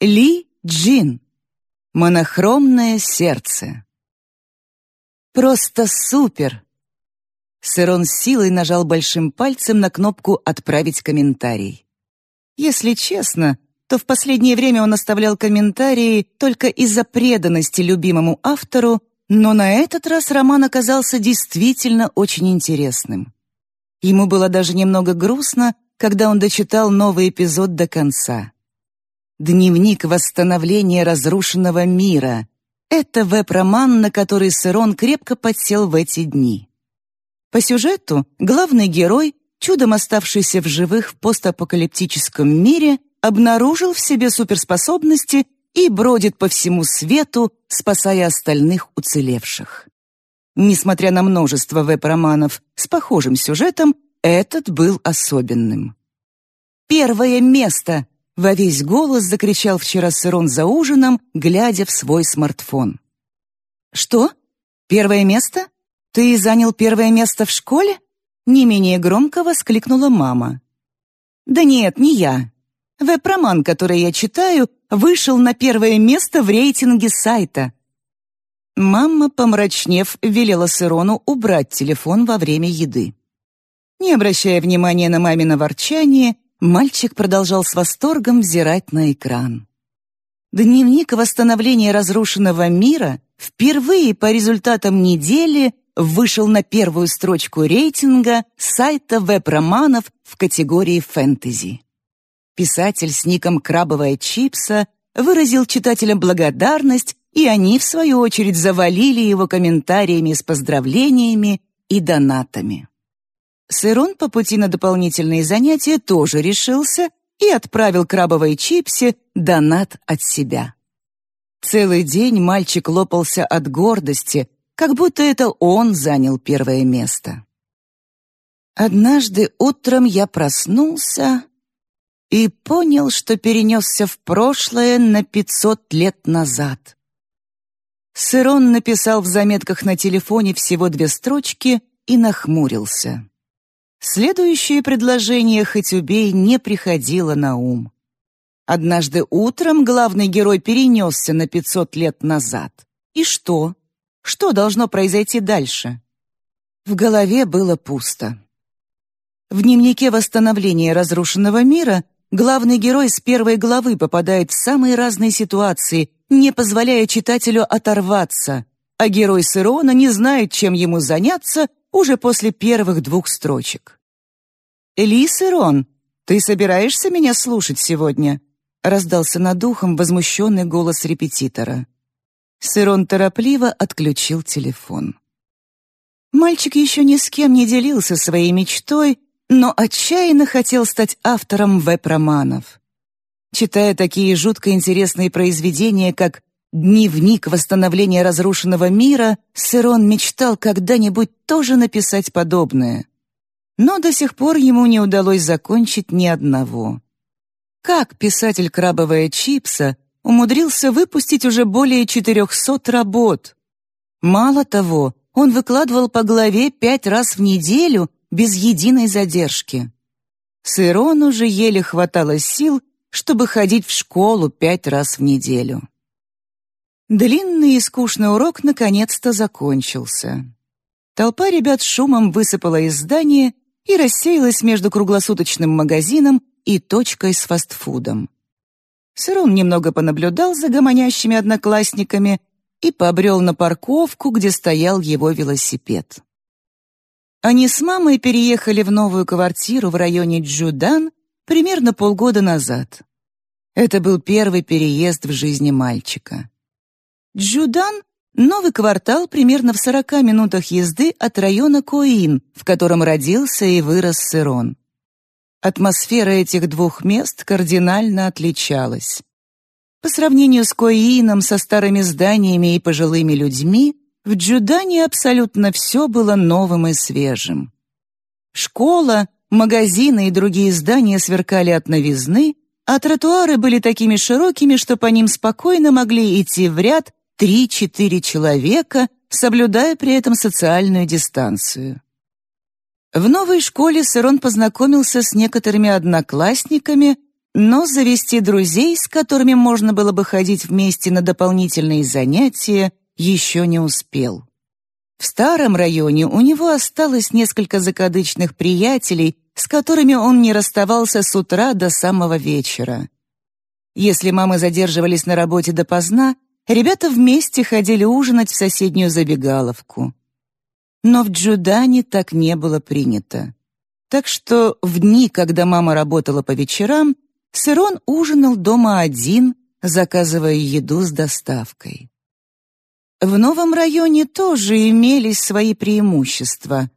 Ли Джин. Монохромное сердце. Просто супер! Сырон силой нажал большим пальцем на кнопку «Отправить комментарий». Если честно, то в последнее время он оставлял комментарии только из-за преданности любимому автору, но на этот раз роман оказался действительно очень интересным. Ему было даже немного грустно, когда он дочитал новый эпизод до конца. «Дневник восстановления разрушенного мира» — это веб-роман, на который Сырон крепко подсел в эти дни. По сюжету главный герой, чудом оставшийся в живых в постапокалиптическом мире, обнаружил в себе суперспособности и бродит по всему свету, спасая остальных уцелевших. Несмотря на множество веб-романов с похожим сюжетом, этот был особенным. «Первое место!» — во весь голос закричал вчера Сырон за ужином, глядя в свой смартфон. «Что? Первое место? Ты занял первое место в школе?» Не менее громко воскликнула мама. «Да нет, не я. Веб-роман, который я читаю, вышел на первое место в рейтинге сайта. Мама, помрачнев, велела Сырону убрать телефон во время еды. Не обращая внимания на мамино ворчание, мальчик продолжал с восторгом взирать на экран. Дневник восстановления разрушенного мира впервые по результатам недели вышел на первую строчку рейтинга сайта веб-романов в категории фэнтези. Писатель с ником «Крабовая чипса» выразил читателям благодарность и они, в свою очередь, завалили его комментариями с поздравлениями и донатами. Сырон по пути на дополнительные занятия тоже решился и отправил крабовой чипсе донат от себя. Целый день мальчик лопался от гордости, как будто это он занял первое место. Однажды утром я проснулся и понял, что перенесся в прошлое на пятьсот лет назад. Сырон написал в заметках на телефоне всего две строчки и нахмурился. Следующее предложение «Хоть убей» не приходило на ум. Однажды утром главный герой перенесся на 500 лет назад. И что? Что должно произойти дальше? В голове было пусто. В дневнике восстановления разрушенного мира главный герой с первой главы попадает в самые разные ситуации не позволяя читателю оторваться, а герой Сырона не знает, чем ему заняться уже после первых двух строчек. «Эли, Сырон, ты собираешься меня слушать сегодня?» раздался над ухом возмущенный голос репетитора. Сырон торопливо отключил телефон. Мальчик еще ни с кем не делился своей мечтой, но отчаянно хотел стать автором веб-романов. Читая такие жутко интересные произведения, как «Дневник восстановления разрушенного мира», Сырон мечтал когда-нибудь тоже написать подобное. Но до сих пор ему не удалось закончить ни одного. Как писатель «Крабовая чипса» умудрился выпустить уже более 400 работ? Мало того, он выкладывал по главе пять раз в неделю без единой задержки. Сырону же еле хватало сил чтобы ходить в школу пять раз в неделю. Длинный и скучный урок наконец-то закончился. Толпа ребят шумом высыпала из здания и рассеялась между круглосуточным магазином и точкой с фастфудом. Сырон немного понаблюдал за гомонящими одноклассниками и побрел на парковку, где стоял его велосипед. Они с мамой переехали в новую квартиру в районе Джудан примерно полгода назад. Это был первый переезд в жизни мальчика. Джудан — новый квартал примерно в 40 минутах езды от района Коин, в котором родился и вырос Сырон. Атмосфера этих двух мест кардинально отличалась. По сравнению с Коином, со старыми зданиями и пожилыми людьми, в Джудане абсолютно все было новым и свежим. Школа, Магазины и другие здания сверкали от новизны, а тротуары были такими широкими, что по ним спокойно могли идти в ряд три-четыре человека, соблюдая при этом социальную дистанцию. В новой школе Сырон познакомился с некоторыми одноклассниками, но завести друзей, с которыми можно было бы ходить вместе на дополнительные занятия, еще не успел. В старом районе у него осталось несколько закадычных приятелей, с которыми он не расставался с утра до самого вечера. Если мамы задерживались на работе допоздна, ребята вместе ходили ужинать в соседнюю забегаловку. Но в Джудане так не было принято. Так что в дни, когда мама работала по вечерам, Сырон ужинал дома один, заказывая еду с доставкой. В новом районе тоже имелись свои преимущества.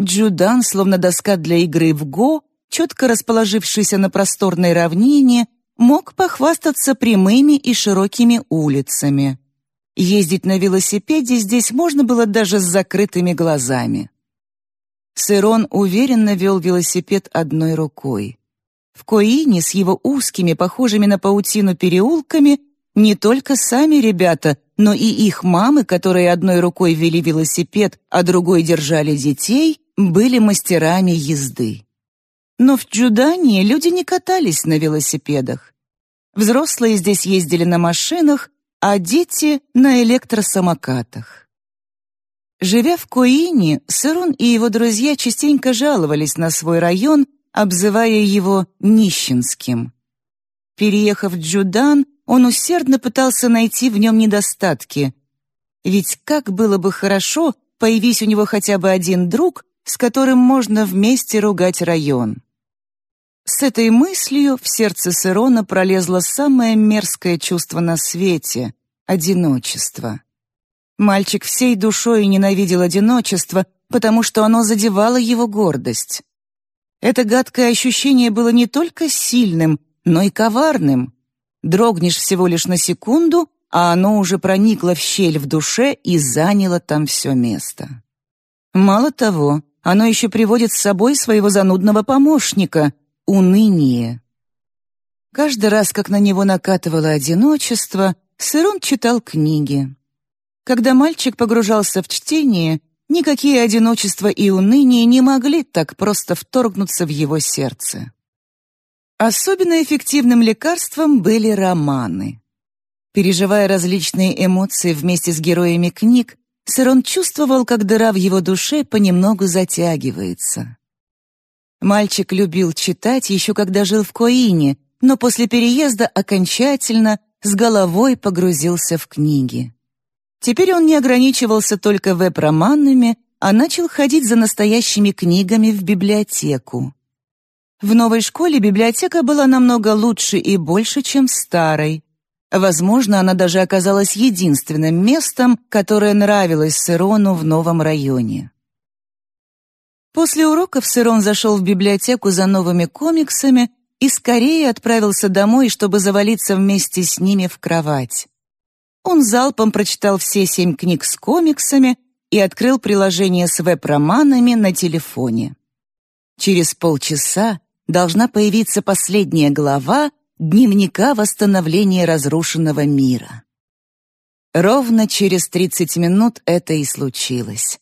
Джудан, словно доска для игры в го, четко расположившийся на просторной равнине, мог похвастаться прямыми и широкими улицами. Ездить на велосипеде здесь можно было даже с закрытыми глазами. Сырон уверенно вел велосипед одной рукой. В Коине с его узкими, похожими на паутину переулками, не только сами ребята, но и их мамы, которые одной рукой вели велосипед, а другой держали детей, были мастерами езды. Но в Джудане люди не катались на велосипедах. Взрослые здесь ездили на машинах, а дети — на электросамокатах. Живя в Коине, Сырун и его друзья частенько жаловались на свой район, обзывая его нищенским. Переехав в Джудан, он усердно пытался найти в нем недостатки. Ведь как было бы хорошо, появись у него хотя бы один друг, с которым можно вместе ругать район. С этой мыслью в сердце Сырона пролезло самое мерзкое чувство на свете — одиночество. Мальчик всей душой ненавидел одиночество, потому что оно задевало его гордость. Это гадкое ощущение было не только сильным, но и коварным. Дрогнешь всего лишь на секунду, а оно уже проникло в щель в душе и заняло там все место. Мало того, оно еще приводит с собой своего занудного помощника — уныние. Каждый раз, как на него накатывало одиночество, Сырон читал книги. Когда мальчик погружался в чтение, Никакие одиночества и уныние не могли так просто вторгнуться в его сердце. Особенно эффективным лекарством были романы. Переживая различные эмоции вместе с героями книг, Сырон чувствовал, как дыра в его душе понемногу затягивается. Мальчик любил читать еще когда жил в Коине, но после переезда окончательно с головой погрузился в книги. Теперь он не ограничивался только веб-романами, а начал ходить за настоящими книгами в библиотеку. В новой школе библиотека была намного лучше и больше, чем в старой. Возможно, она даже оказалась единственным местом, которое нравилось Сырону в новом районе. После уроков Сырон зашел в библиотеку за новыми комиксами и скорее отправился домой, чтобы завалиться вместе с ними в кровать. Он залпом прочитал все семь книг с комиксами и открыл приложение с веб-романами на телефоне. Через полчаса должна появиться последняя глава дневника восстановления разрушенного мира. Ровно через 30 минут это и случилось.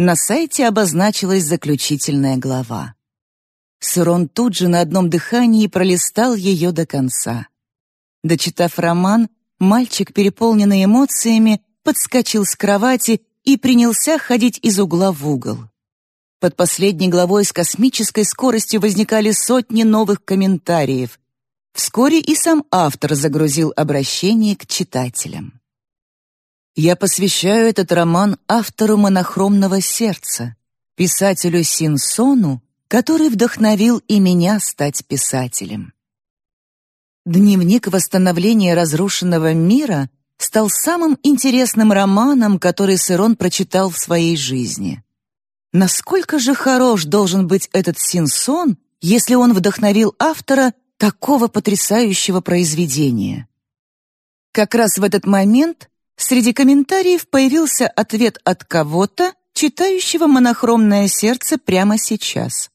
На сайте обозначилась заключительная глава. Сурон тут же на одном дыхании пролистал ее до конца. Дочитав роман, Мальчик, переполненный эмоциями, подскочил с кровати и принялся ходить из угла в угол. Под последней главой с космической скоростью возникали сотни новых комментариев. Вскоре и сам автор загрузил обращение к читателям. Я посвящаю этот роман автору монохромного сердца, писателю Синсону, который вдохновил и меня стать писателем. Дневник восстановления разрушенного мира стал самым интересным романом, который Сырон прочитал в своей жизни. Насколько же хорош должен быть этот Синсон, если он вдохновил автора такого потрясающего произведения? Как раз в этот момент среди комментариев появился ответ от кого-то, читающего монохромное сердце прямо сейчас.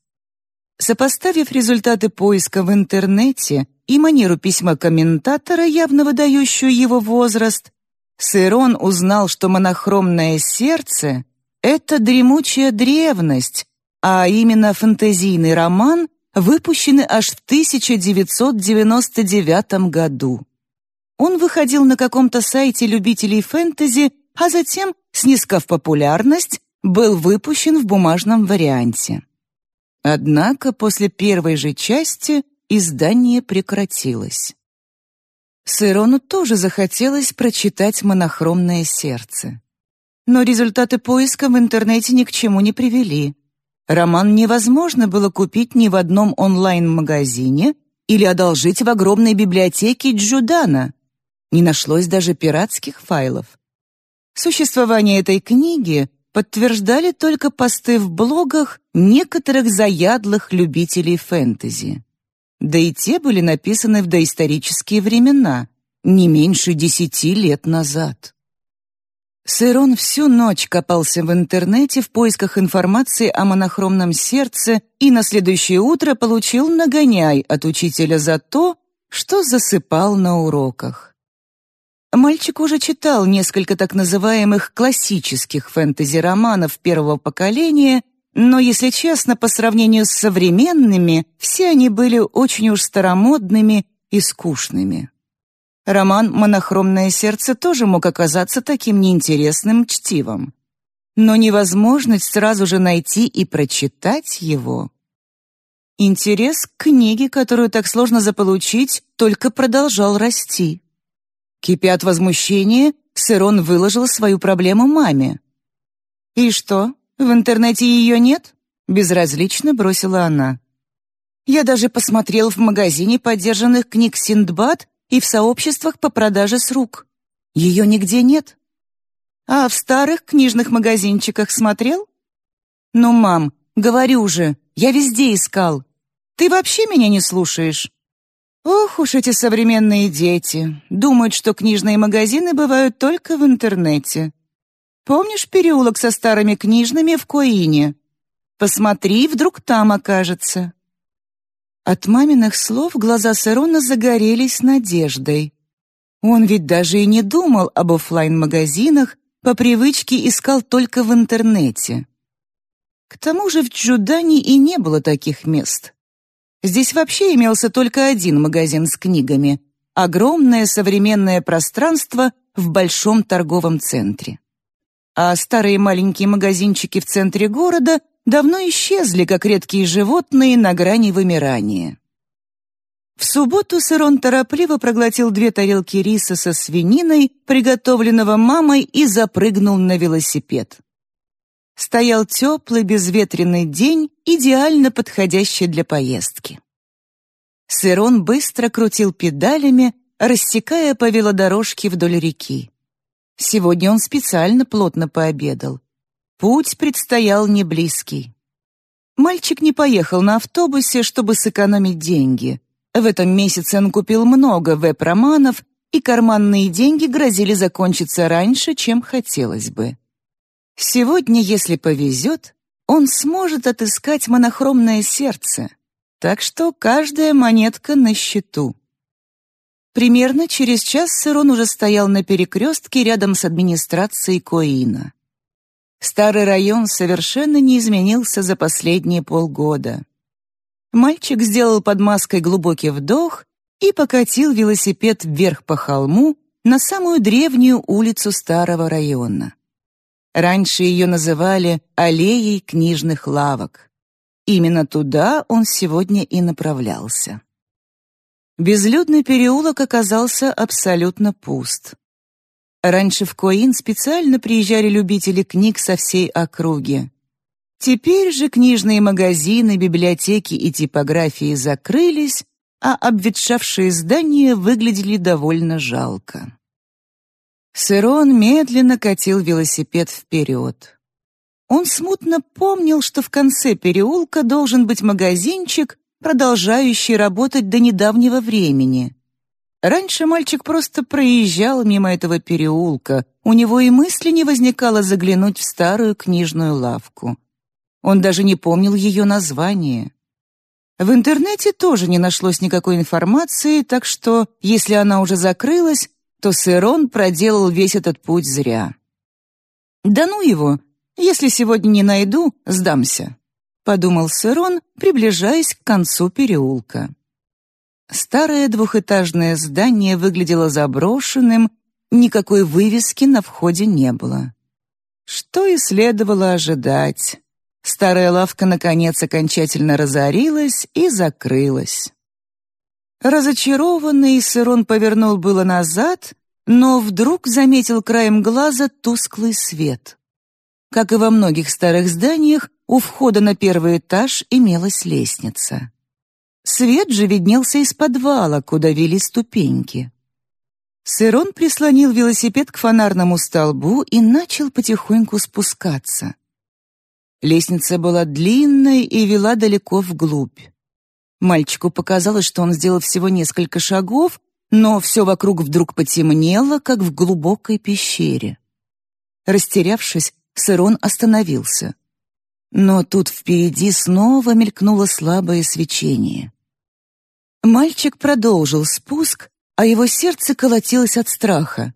Сопоставив результаты поиска в интернете и манеру письма комментатора, явно выдающую его возраст, Сырон узнал, что монохромное сердце — это дремучая древность, а именно фэнтезийный роман, выпущенный аж в 1999 году. Он выходил на каком-то сайте любителей фэнтези, а затем, снискав популярность, был выпущен в бумажном варианте. Однако после первой же части издание прекратилось. Сырону тоже захотелось прочитать «Монохромное сердце». Но результаты поиска в интернете ни к чему не привели. Роман невозможно было купить ни в одном онлайн-магазине или одолжить в огромной библиотеке Джудана. Не нашлось даже пиратских файлов. Существование этой книги подтверждали только посты в блогах некоторых заядлых любителей фэнтези. Да и те были написаны в доисторические времена, не меньше десяти лет назад. Сырон всю ночь копался в интернете в поисках информации о монохромном сердце и на следующее утро получил нагоняй от учителя за то, что засыпал на уроках. Мальчик уже читал несколько так называемых классических фэнтези-романов первого поколения, но, если честно, по сравнению с современными, все они были очень уж старомодными и скучными. Роман «Монохромное сердце» тоже мог оказаться таким неинтересным чтивом. Но невозможность сразу же найти и прочитать его. Интерес к книге, которую так сложно заполучить, только продолжал расти. Кипя от возмущения, Сырон выложил свою проблему маме. «И что, в интернете ее нет?» — безразлично бросила она. «Я даже посмотрел в магазине подержанных книг «Синдбад» и в сообществах по продаже с рук. Ее нигде нет. А в старых книжных магазинчиках смотрел? Ну, мам, говорю же, я везде искал. Ты вообще меня не слушаешь?» Ох уж эти современные дети. Думают, что книжные магазины бывают только в интернете. Помнишь переулок со старыми книжными в Коине? Посмотри, вдруг там окажется. От маминых слов глаза Сарона загорелись надеждой. Он ведь даже и не думал об оффлайн-магазинах, по привычке искал только в интернете. К тому же в Джудане и не было таких мест. Здесь вообще имелся только один магазин с книгами — огромное современное пространство в большом торговом центре. А старые маленькие магазинчики в центре города давно исчезли, как редкие животные на грани вымирания. В субботу Сырон торопливо проглотил две тарелки риса со свининой, приготовленного мамой, и запрыгнул на велосипед. Стоял теплый безветренный день, идеально подходящий для поездки. Сырон быстро крутил педалями, рассекая по велодорожке вдоль реки. Сегодня он специально плотно пообедал. Путь предстоял не близкий. Мальчик не поехал на автобусе, чтобы сэкономить деньги. В этом месяце он купил много веб-романов, и карманные деньги грозили закончиться раньше, чем хотелось бы. Сегодня, если повезет, он сможет отыскать монохромное сердце, так что каждая монетка на счету. Примерно через час Сырон уже стоял на перекрестке рядом с администрацией Коина. Старый район совершенно не изменился за последние полгода. Мальчик сделал под маской глубокий вдох и покатил велосипед вверх по холму на самую древнюю улицу старого района. Раньше ее называли «аллеей книжных лавок». Именно туда он сегодня и направлялся. Безлюдный переулок оказался абсолютно пуст. Раньше в Коин специально приезжали любители книг со всей округи. Теперь же книжные магазины, библиотеки и типографии закрылись, а обветшавшие здания выглядели довольно жалко. Сырон медленно катил велосипед вперед. Он смутно помнил, что в конце переулка должен быть магазинчик, продолжающий работать до недавнего времени. Раньше мальчик просто проезжал мимо этого переулка, у него и мысли не возникало заглянуть в старую книжную лавку. Он даже не помнил ее название. В интернете тоже не нашлось никакой информации, так что, если она уже закрылась, то Сырон проделал весь этот путь зря. «Да ну его! Если сегодня не найду, сдамся». — подумал Сырон, приближаясь к концу переулка. Старое двухэтажное здание выглядело заброшенным, никакой вывески на входе не было. Что и следовало ожидать. Старая лавка, наконец, окончательно разорилась и закрылась. Разочарованный, Сырон повернул было назад, но вдруг заметил краем глаза тусклый свет. Как и во многих старых зданиях, у входа на первый этаж имелась лестница. Свет же виднелся из подвала, куда вели ступеньки. Сырон прислонил велосипед к фонарному столбу и начал потихоньку спускаться. Лестница была длинной и вела далеко вглубь. Мальчику показалось, что он сделал всего несколько шагов, но все вокруг вдруг потемнело, как в глубокой пещере. Растерявшись, Сырон остановился. Но тут впереди снова мелькнуло слабое свечение. Мальчик продолжил спуск, а его сердце колотилось от страха.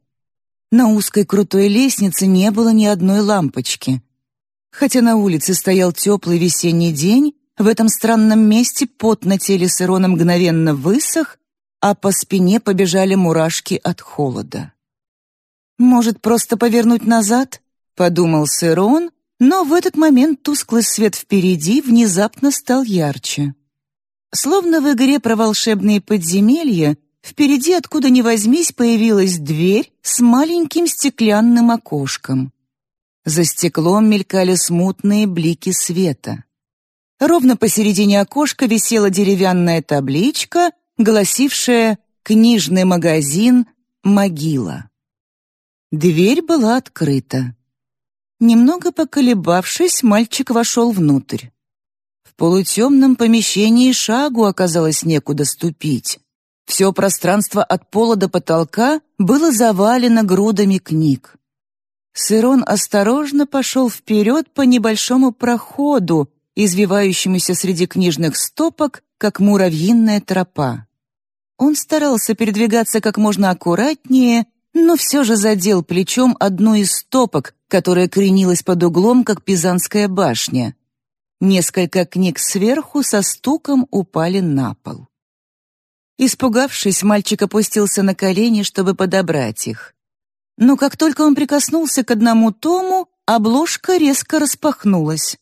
На узкой крутой лестнице не было ни одной лампочки. Хотя на улице стоял теплый весенний день, в этом странном месте пот на теле Сырона мгновенно высох, а по спине побежали мурашки от холода. «Может, просто повернуть назад?» — подумал Сырон, но в этот момент тусклый свет впереди внезапно стал ярче. Словно в игре про волшебные подземелья, впереди откуда ни возьмись появилась дверь с маленьким стеклянным окошком. За стеклом мелькали смутные блики света. Ровно посередине окошка висела деревянная табличка, гласившая «Книжный магазин «Могила». Дверь была открыта. Немного поколебавшись, мальчик вошел внутрь. В полутемном помещении шагу оказалось некуда ступить. Все пространство от пола до потолка было завалено грудами книг. Сырон осторожно пошел вперед по небольшому проходу, извивающемуся среди книжных стопок, как муравьиная тропа. Он старался передвигаться как можно аккуратнее, но все же задел плечом одну из стопок, которая кренилась под углом, как Пизанская башня. Несколько книг сверху со стуком упали на пол. Испугавшись, мальчик опустился на колени, чтобы подобрать их. Но как только он прикоснулся к одному тому, обложка резко распахнулась.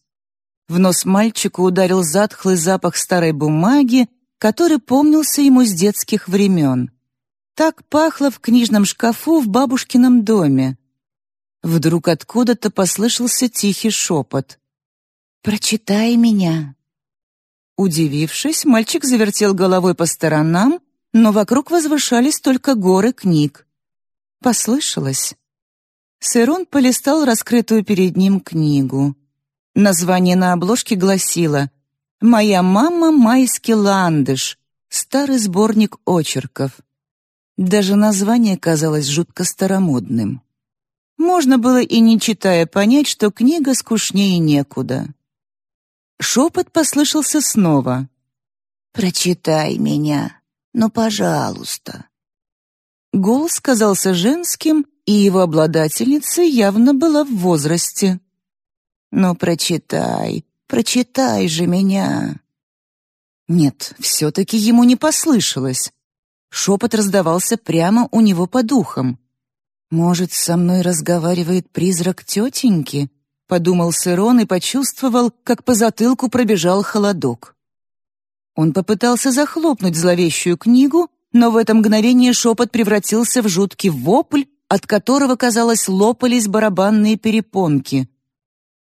В нос мальчику ударил затхлый запах старой бумаги, который помнился ему с детских времен. Так пахло в книжном шкафу в бабушкином доме. Вдруг откуда-то послышался тихий шепот. «Прочитай меня». Удивившись, мальчик завертел головой по сторонам, но вокруг возвышались только горы книг. Послышалось. Сырон полистал раскрытую перед ним книгу. Название на обложке гласило «Моя мама майский ландыш», старый сборник очерков. Даже название казалось жутко старомодным. Можно было и не читая понять, что книга скучнее некуда. Шепот послышался снова. «Прочитай меня, ну, пожалуйста». Голос казался женским, и его обладательница явно была в возрасте. «Ну, прочитай, прочитай же меня!» Нет, все-таки ему не послышалось. Шепот раздавался прямо у него по духам. «Может, со мной разговаривает призрак тетеньки?» — подумал Сырон и почувствовал, как по затылку пробежал холодок. Он попытался захлопнуть зловещую книгу, но в это мгновение шепот превратился в жуткий вопль, от которого, казалось, лопались барабанные перепонки.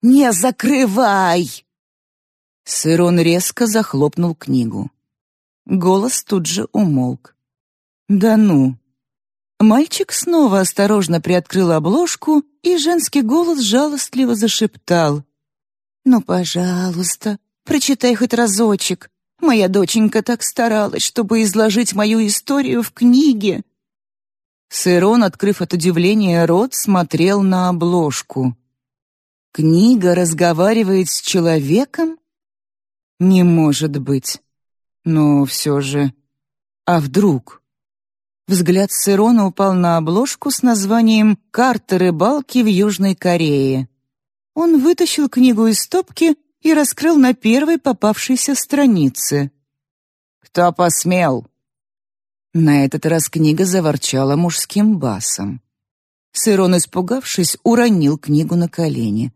«Не закрывай!» Сырон резко захлопнул книгу. Голос тут же умолк. «Да ну!» Мальчик снова осторожно приоткрыл обложку, и женский голос жалостливо зашептал. «Ну, пожалуйста, прочитай хоть разочек. Моя доченька так старалась, чтобы изложить мою историю в книге». Сырон, открыв от удивления рот, смотрел на обложку. «Книга разговаривает с человеком? Не может быть. Но все же... А вдруг?» Взгляд Сырона упал на обложку с названием «Карта рыбалки в Южной Корее». Он вытащил книгу из стопки и раскрыл на первой попавшейся странице. «Кто посмел?» На этот раз книга заворчала мужским басом. Сырон, испугавшись, уронил книгу на колени.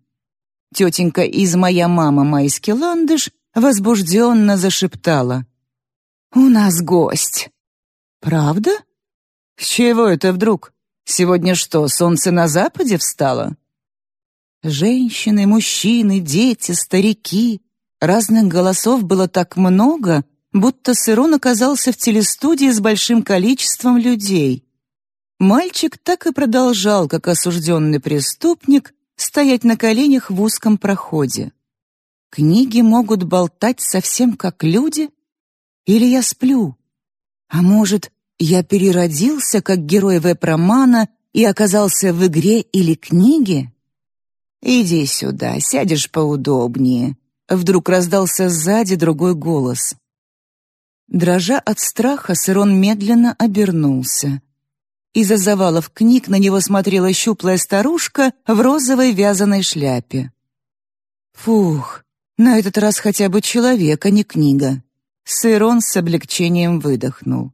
Тетенька из «Моя мама» Майски Ландыш возбужденно зашептала. «У нас гость». «Правда? С чего это вдруг? Сегодня что, солнце на западе встало?» Женщины, мужчины, дети, старики. Разных голосов было так много, будто Сырон оказался в телестудии с большим количеством людей. Мальчик так и продолжал, как осужденный преступник, стоять на коленях в узком проходе. Книги могут болтать совсем как люди? Или я сплю? А может, я переродился как герой веб-романа и оказался в игре или книге? «Иди сюда, сядешь поудобнее», — вдруг раздался сзади другой голос. Дрожа от страха, Сырон медленно обернулся. Из-за завалов книг на него смотрела щуплая старушка в розовой вязаной шляпе. «Фух, на этот раз хотя бы человек, а не книга». Сырон с облегчением выдохнул.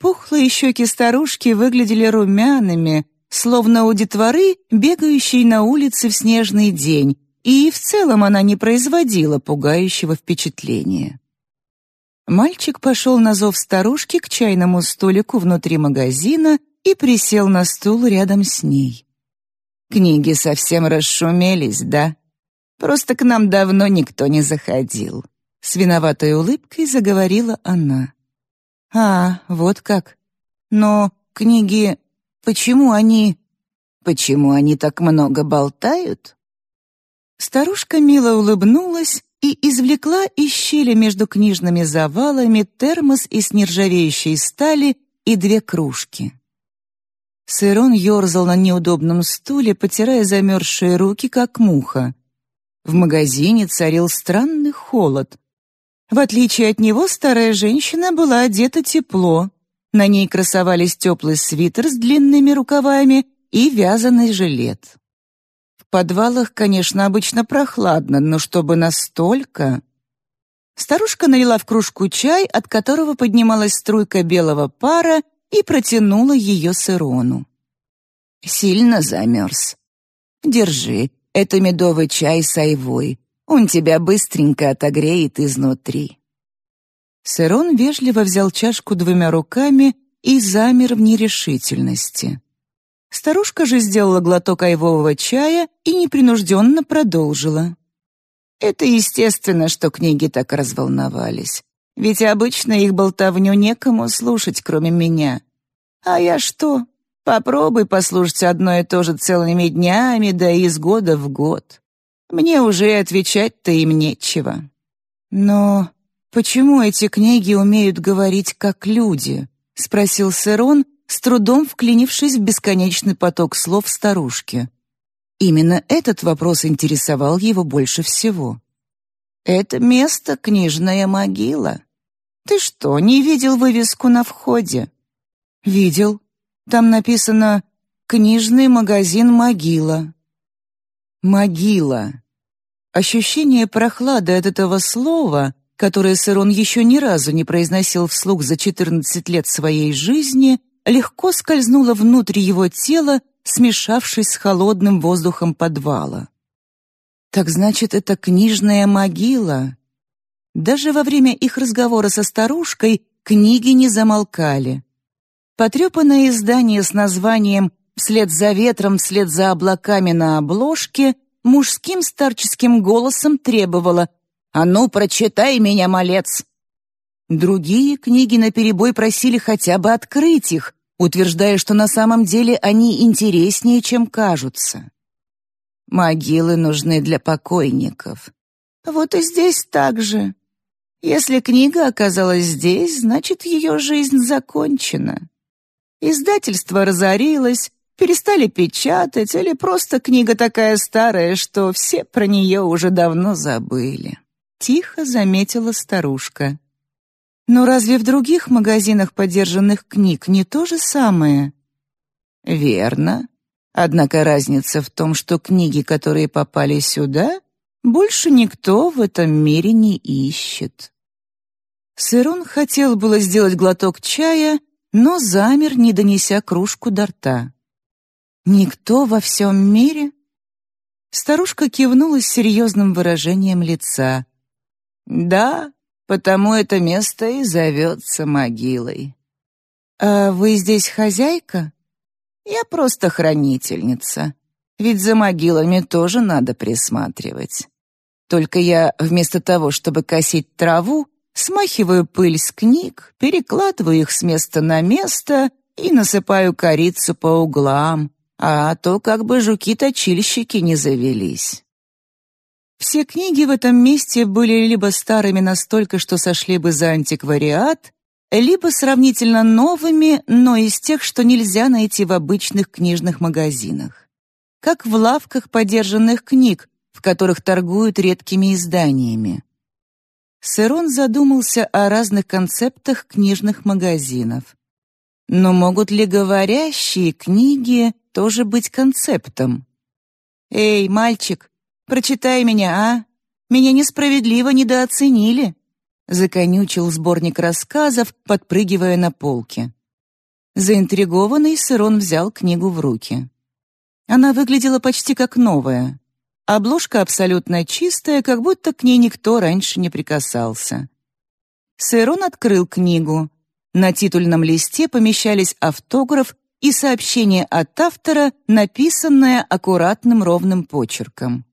Пухлые щеки старушки выглядели румяными, словно у детворы, бегающей на улице в снежный день, и в целом она не производила пугающего впечатления. Мальчик пошел на зов старушки к чайному столику внутри магазина и присел на стул рядом с ней. «Книги совсем расшумелись, да? Просто к нам давно никто не заходил». С виноватой улыбкой заговорила она. «А, вот как. Но книги... Почему они... Почему они так много болтают?» Старушка мило улыбнулась и извлекла из щели между книжными завалами термос из нержавеющей стали и две кружки. Сырон ерзал на неудобном стуле, потирая замерзшие руки, как муха. В магазине царил странный холод. В отличие от него, старая женщина была одета тепло. На ней красовались теплый свитер с длинными рукавами и вязаный жилет. В подвалах, конечно, обычно прохладно, но чтобы настолько... Старушка налила в кружку чай, от которого поднималась струйка белого пара, и протянула ее Сырону. «Сильно замерз. Держи, это медовый чай с айвой. Он тебя быстренько отогреет изнутри». Сырон вежливо взял чашку двумя руками и замер в нерешительности. Старушка же сделала глоток айвового чая и непринужденно продолжила. «Это естественно, что книги так разволновались. Ведь обычно их болтовню некому слушать, кроме меня. А я что? Попробуй послушать одно и то же целыми днями, да из года в год. Мне уже и отвечать-то им нечего. Но почему эти книги умеют говорить как люди? спросил Сырон, с трудом вклинившись в бесконечный поток слов старушки. Именно этот вопрос интересовал его больше всего. Это место книжная могила. Ты что, не видел вывеску на входе? Видел. Там написано «Книжный магазин «Могила». «Могила». Ощущение прохлады от этого слова, которое Сырон еще ни разу не произносил вслух за 14 лет своей жизни, легко скользнуло внутрь его тела, смешавшись с холодным воздухом подвала. Так значит, это книжная могила. Даже во время их разговора со старушкой книги не замолкали. Потрепанное издание с названием «Вслед за ветром, вслед за облаками» на обложке мужским старческим голосом требовало «А ну, прочитай меня, малец!» Другие книги наперебой просили хотя бы открыть их, утверждая, что на самом деле они интереснее, чем кажутся. Могилы нужны для покойников. Вот и здесь так же. Если книга оказалась здесь, значит, ее жизнь закончена. Издательство разорилось, перестали печатать, или просто книга такая старая, что все про нее уже давно забыли. Тихо заметила старушка. Но разве в других магазинах подержанных книг не то же самое? Верно. Однако разница в том, что книги, которые попали сюда, больше никто в этом мире не ищет. Сырон хотел было сделать глоток чая, но замер, не донеся кружку до рта. «Никто во всем мире?» Старушка кивнула с серьезным выражением лица. «Да, потому это место и зовется могилой». «А вы здесь хозяйка?» «Я просто хранительница, ведь за могилами тоже надо присматривать. Только я вместо того, чтобы косить траву, смахиваю пыль с книг, перекладываю их с места на место и насыпаю корицу по углам, а то как бы жуки-точильщики не завелись». Все книги в этом месте были либо старыми настолько, что сошли бы за антиквариат, либо сравнительно новыми, но из тех, что нельзя найти в обычных книжных магазинах. Как в лавках подержанных книг, в которых торгуют редкими изданиями. Сырон задумался о разных концептах книжных магазинов. Но могут ли говорящие книги тоже быть концептом? «Эй, мальчик, прочитай меня, а? Меня несправедливо недооценили», законючил сборник рассказов, подпрыгивая на полке. Заинтригованный, Сырон взял книгу в руки. Она выглядела почти как новая. Обложка абсолютно чистая, как будто к ней никто раньше не прикасался. Сырон открыл книгу. На титульном листе помещались автограф и сообщение от автора, написанное аккуратным ровным почерком.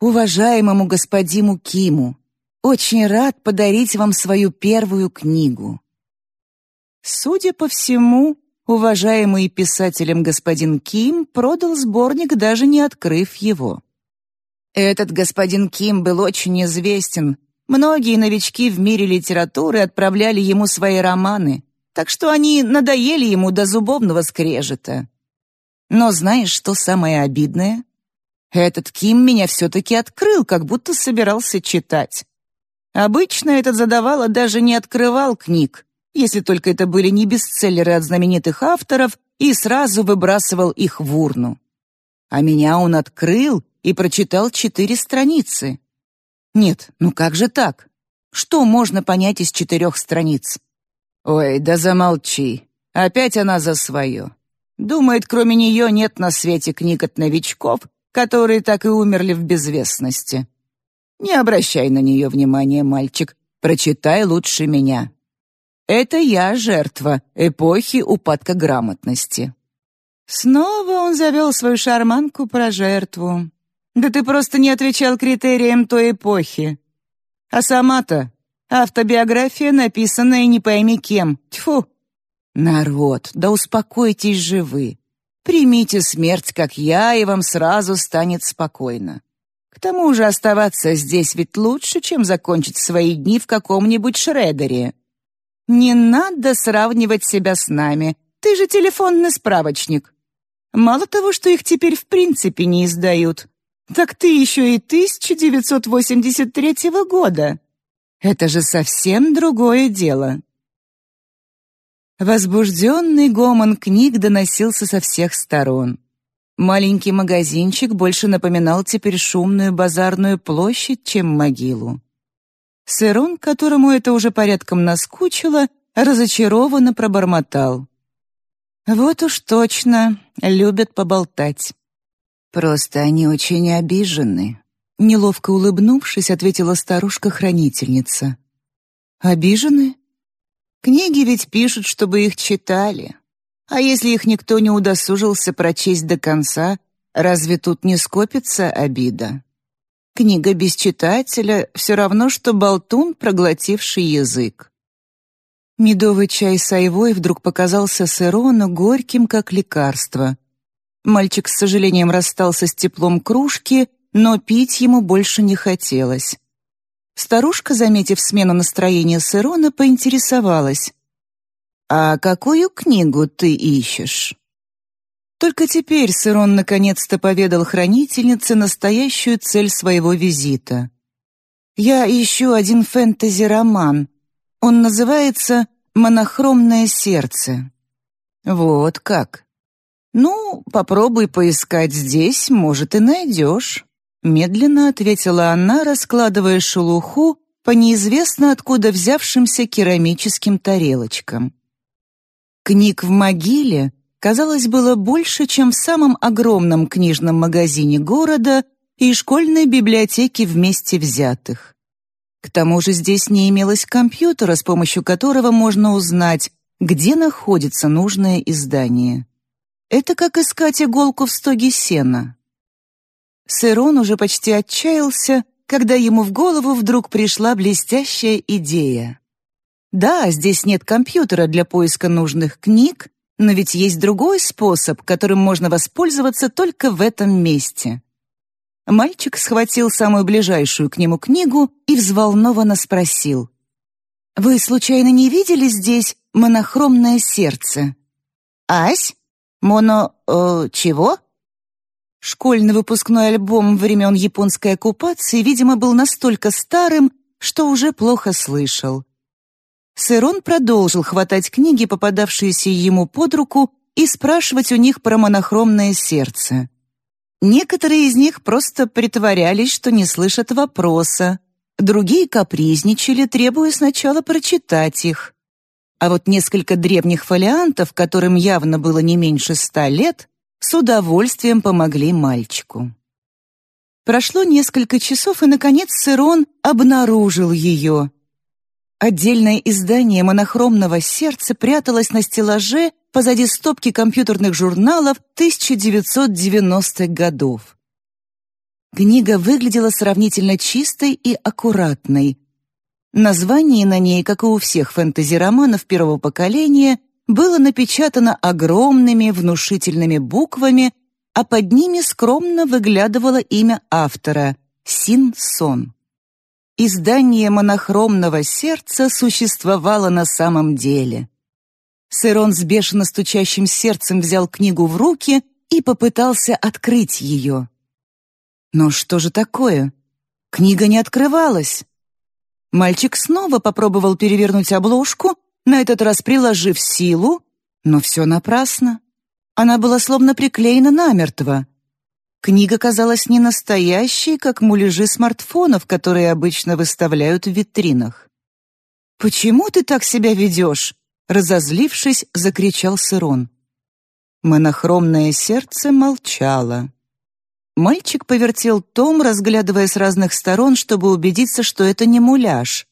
«Уважаемому господину Киму, очень рад подарить вам свою первую книгу. Судя по всему, уважаемый писателем господин Ким продал сборник, даже не открыв его. Этот господин Ким был очень известен. Многие новички в мире литературы отправляли ему свои романы, так что они надоели ему до зубовного скрежета. Но знаешь, что самое обидное? Этот Ким меня все-таки открыл, как будто собирался читать. Обычно этот задавало даже не открывал книг, если только это были не бестселлеры от знаменитых авторов, и сразу выбрасывал их в урну. А меня он открыл и прочитал четыре страницы. Нет, ну как же так? Что можно понять из четырех страниц? Ой, да замолчи. Опять она за свое. Думает, кроме нее нет на свете книг от новичков, которые так и умерли в безвестности. Не обращай на нее внимания, мальчик. Прочитай лучше меня. Это я жертва эпохи упадка грамотности. Снова он завел свою шарманку про жертву. Да ты просто не отвечал критериям той эпохи. А сама-то автобиография, написанная не пойми кем. Тьфу! Народ, да успокойтесь же вы. Примите смерть, как я, и вам сразу станет спокойно. Тому же оставаться здесь ведь лучше, чем закончить свои дни в каком-нибудь шредере. Не надо сравнивать себя с нами. Ты же телефонный справочник. Мало того, что их теперь в принципе не издают, так ты еще и 1983 года. Это же совсем другое дело. Возбужденный гомон книг доносился со всех сторон. Маленький магазинчик больше напоминал теперь шумную базарную площадь, чем могилу. Сырун, которому это уже порядком наскучило, разочарованно пробормотал. «Вот уж точно, любят поболтать. Просто они очень обижены», — неловко улыбнувшись, ответила старушка-хранительница. «Обижены? Книги ведь пишут, чтобы их читали. А если их никто не удосужился прочесть до конца, разве тут не скопится обида? Книга без читателя — все равно, что болтун, проглотивший язык. Медовый чай с айвой вдруг показался Сырону горьким, как лекарство. Мальчик с сожалением расстался с теплом кружки, но пить ему больше не хотелось. Старушка, заметив смену настроения Сырона, поинтересовалась. «А какую книгу ты ищешь?» Только теперь Сырон наконец-то поведал хранительнице настоящую цель своего визита. «Я ищу один фэнтези-роман. Он называется «Монохромное сердце». «Вот как?» «Ну, попробуй поискать здесь, может, и найдешь. — медленно ответила она, раскладывая шелуху по неизвестно откуда взявшимся керамическим тарелочкам. Книг в могиле, казалось, было больше, чем в самом огромном книжном магазине города и школьной библиотеке вместе взятых. К тому же здесь не имелось компьютера, с помощью которого можно узнать, где находится нужное издание. Это как искать иголку в стоге сена. Сырон уже почти отчаялся, когда ему в голову вдруг пришла блестящая идея. Да, здесь нет компьютера для поиска нужных книг, но ведь есть другой способ, которым можно воспользоваться только в этом месте. Мальчик схватил самую ближайшую к нему книгу и взволнованно спросил. «Вы случайно не видели здесь монохромное сердце?» «Ась? Моно... Э, чего?» Школьный выпускной альбом времен японской оккупации, видимо, был настолько старым, что уже плохо слышал. Сырон продолжил хватать книги, попадавшиеся ему под руку, и спрашивать у них про монохромное сердце. Некоторые из них просто притворялись, что не слышат вопроса. Другие капризничали, требуя сначала прочитать их. А вот несколько древних фолиантов, которым явно было не меньше ста лет, с удовольствием помогли мальчику. Прошло несколько часов, и, наконец, Сырон обнаружил ее. Отдельное издание монохромного сердца пряталось на стеллаже позади стопки компьютерных журналов 1990-х годов. Книга выглядела сравнительно чистой и аккуратной. Название на ней, как и у всех фэнтези-романов первого поколения, было напечатано огромными внушительными буквами, а под ними скромно выглядывало имя автора — Син Сон. Издание монохромного сердца существовало на самом деле. Сырон с бешено стучащим сердцем взял книгу в руки и попытался открыть ее. Но что же такое? Книга не открывалась. Мальчик снова попробовал перевернуть обложку, на этот раз приложив силу, но все напрасно. Она была словно приклеена намертво. Книга казалась не настоящей, как муляжи смартфонов, которые обычно выставляют в витринах. «Почему ты так себя ведешь?» Разозлившись, закричал Сырон. Монохромное сердце молчало. Мальчик повертел том, разглядывая с разных сторон, чтобы убедиться, что это не муляж.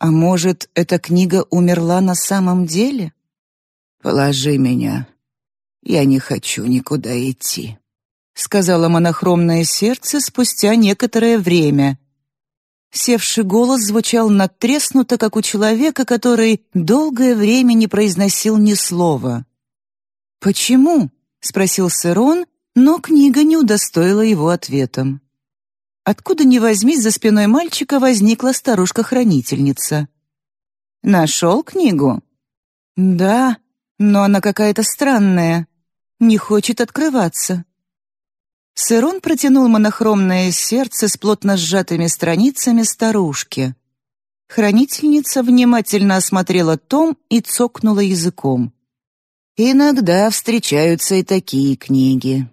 А может, эта книга умерла на самом деле? «Положи меня. Я не хочу никуда идти», — сказала монохромное сердце спустя некоторое время, Севший голос звучал надтреснуто, как у человека, который долгое время не произносил ни слова. «Почему?» — спросил Сырон, но книга не удостоила его ответом. Откуда ни возьмись, за спиной мальчика возникла старушка-хранительница. «Нашел книгу?» «Да, но она какая-то странная. Не хочет открываться». Сырон протянул монохромное сердце с плотно сжатыми страницами старушки. Хранительница внимательно осмотрела том и цокнула языком. «Иногда встречаются и такие книги».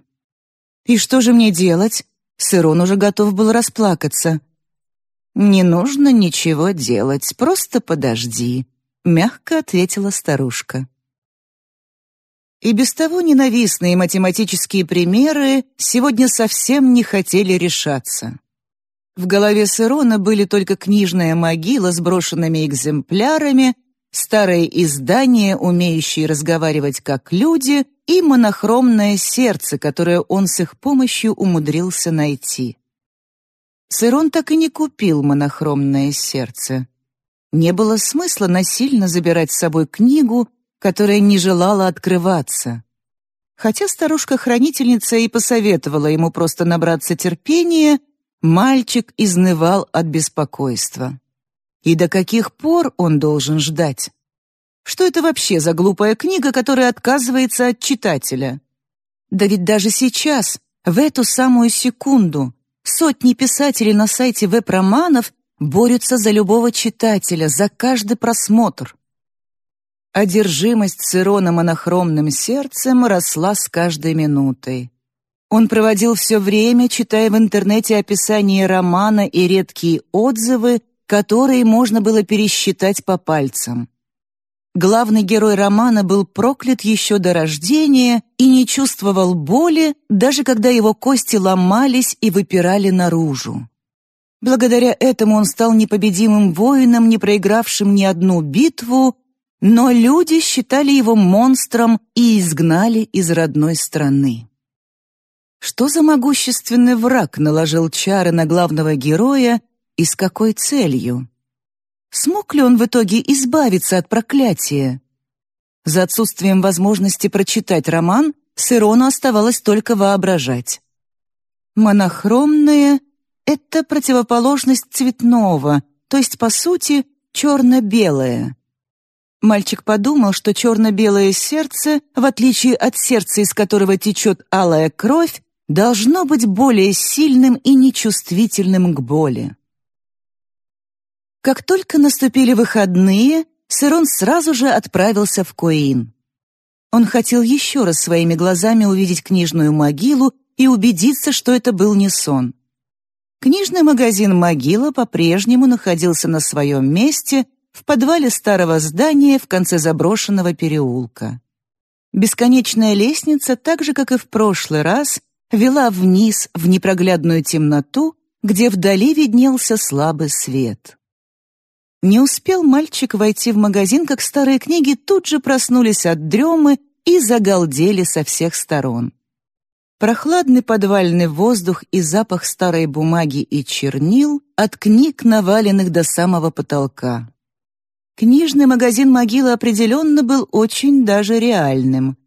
«И что же мне делать?» Сырон уже готов был расплакаться. «Не нужно ничего делать, просто подожди», — мягко ответила старушка. И без того ненавистные математические примеры сегодня совсем не хотели решаться. В голове Сырона были только книжная могила с брошенными экземплярами, старое издание, умеющее разговаривать как люди, и монохромное сердце, которое он с их помощью умудрился найти. Сырон так и не купил монохромное сердце. Не было смысла насильно забирать с собой книгу, которая не желала открываться. Хотя старушка-хранительница и посоветовала ему просто набраться терпения, мальчик изнывал от беспокойства. И до каких пор он должен ждать? Что это вообще за глупая книга, которая отказывается от читателя? Да ведь даже сейчас, в эту самую секунду, сотни писателей на сайте веб-романов борются за любого читателя, за каждый просмотр. Одержимость Цирона монохромным сердцем росла с каждой минутой. Он проводил все время, читая в интернете описание романа и редкие отзывы, которые можно было пересчитать по пальцам. Главный герой романа был проклят еще до рождения и не чувствовал боли, даже когда его кости ломались и выпирали наружу. Благодаря этому он стал непобедимым воином, не проигравшим ни одну битву, но люди считали его монстром и изгнали из родной страны. Что за могущественный враг наложил чары на главного героя и с какой целью? Смог ли он в итоге избавиться от проклятия? За отсутствием возможности прочитать роман Сирону оставалось только воображать. Монохромное — это противоположность цветного, то есть, по сути, черно-белое. Мальчик подумал, что черно-белое сердце, в отличие от сердца, из которого течет алая кровь, должно быть более сильным и нечувствительным к боли. Как только наступили выходные, Сырон сразу же отправился в Коин. Он хотел еще раз своими глазами увидеть книжную могилу и убедиться, что это был не сон. Книжный магазин «Могила» по-прежнему находился на своем месте в подвале старого здания в конце заброшенного переулка. Бесконечная лестница, так же, как и в прошлый раз, вела вниз в непроглядную темноту, где вдали виднелся слабый свет. Не успел мальчик войти в магазин, как старые книги тут же проснулись от дремы и загалдели со всех сторон. Прохладный подвальный воздух и запах старой бумаги и чернил от книг, наваленных до самого потолка. Книжный магазин могилы определенно был очень даже реальным.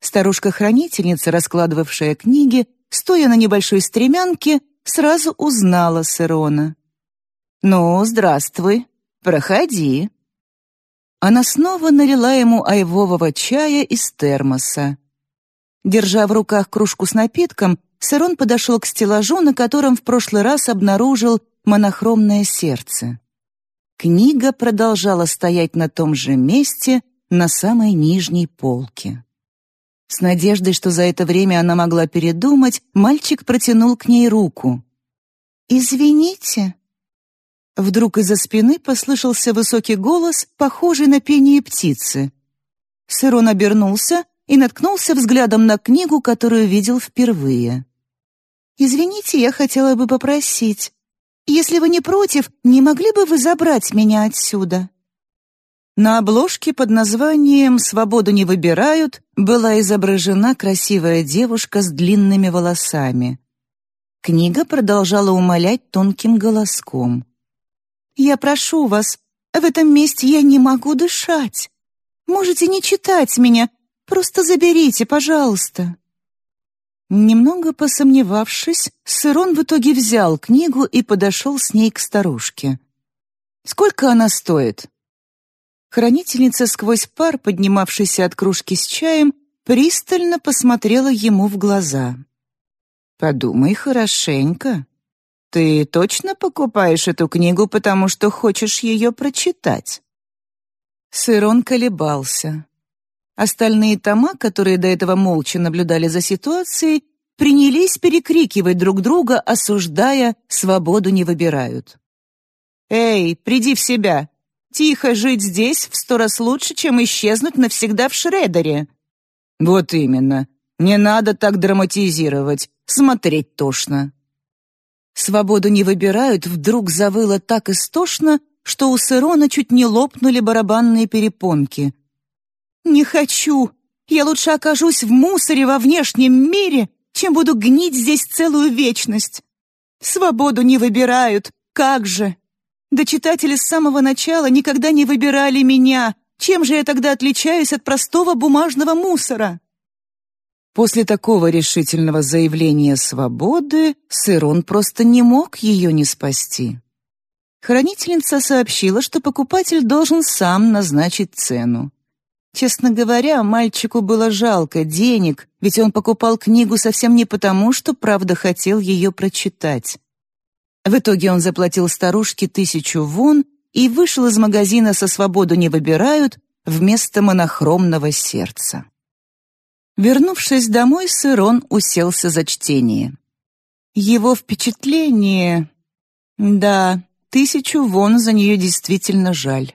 Старушка-хранительница, раскладывавшая книги, стоя на небольшой стремянке, сразу узнала Сырона. «Ну, здравствуй, проходи». Она снова налила ему айвового чая из термоса. Держа в руках кружку с напитком, Сырон подошел к стеллажу, на котором в прошлый раз обнаружил монохромное сердце. Книга продолжала стоять на том же месте, на самой нижней полке. С надеждой, что за это время она могла передумать, мальчик протянул к ней руку. «Извините». Вдруг из-за спины послышался высокий голос, похожий на пение птицы. Сырон обернулся и наткнулся взглядом на книгу, которую видел впервые. «Извините, я хотела бы попросить. Если вы не против, не могли бы вы забрать меня отсюда?» На обложке под названием «Свободу не выбирают» была изображена красивая девушка с длинными волосами. Книга продолжала умолять тонким голоском. «Я прошу вас, в этом месте я не могу дышать. Можете не читать меня, просто заберите, пожалуйста». Немного посомневавшись, Сырон в итоге взял книгу и подошел с ней к старушке. «Сколько она стоит?» Хранительница сквозь пар, поднимавшийся от кружки с чаем, пристально посмотрела ему в глаза. «Подумай хорошенько. Ты точно покупаешь эту книгу, потому что хочешь ее прочитать?» Сырон колебался. Остальные тома, которые до этого молча наблюдали за ситуацией, принялись перекрикивать друг друга, осуждая «свободу не выбирают». «Эй, приди в себя! Тихо жить здесь в сто раз лучше, чем исчезнуть навсегда в Шредере». «Вот именно. Не надо так драматизировать. Смотреть тошно». «Свободу не выбирают» вдруг завыло так истошно, что у Сырона чуть не лопнули барабанные перепонки. «Не хочу! Я лучше окажусь в мусоре во внешнем мире, чем буду гнить здесь целую вечность. Свободу не выбирают, как же!» Да читатели с самого начала никогда не выбирали меня. Чем же я тогда отличаюсь от простого бумажного мусора? После такого решительного заявления свободы Сырон просто не мог ее не спасти. Хранительница сообщила, что покупатель должен сам назначить цену. Честно говоря, мальчику было жалко денег, ведь он покупал книгу совсем не потому, что правда хотел ее прочитать. В итоге он заплатил старушке тысячу вон и вышел из магазина со свободу не выбирают вместо монохромного сердца. Вернувшись домой, Сырон уселся за чтение. Его впечатление... Да, тысячу вон за нее действительно жаль.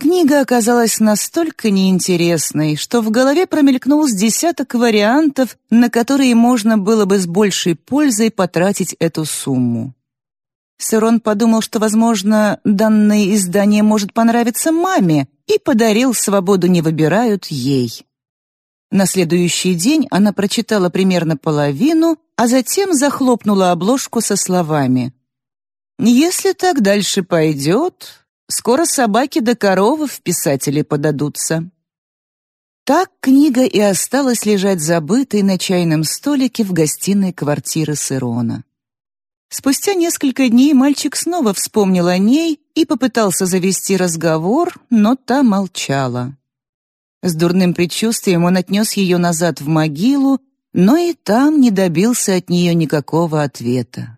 Книга оказалась настолько неинтересной, что в голове промелькнул с десяток вариантов, на которые можно было бы с большей пользой потратить эту сумму. Сырон подумал, что, возможно, данное издание может понравиться маме, и подарил «Свободу не выбирают» ей. На следующий день она прочитала примерно половину, а затем захлопнула обложку со словами «Если так дальше пойдет, скоро собаки да коровы в писатели подадутся». Так книга и осталась лежать забытой на чайном столике в гостиной квартиры Сырона. Спустя несколько дней мальчик снова вспомнил о ней и попытался завести разговор, но та молчала. С дурным предчувствием он отнес ее назад в могилу, но и там не добился от нее никакого ответа.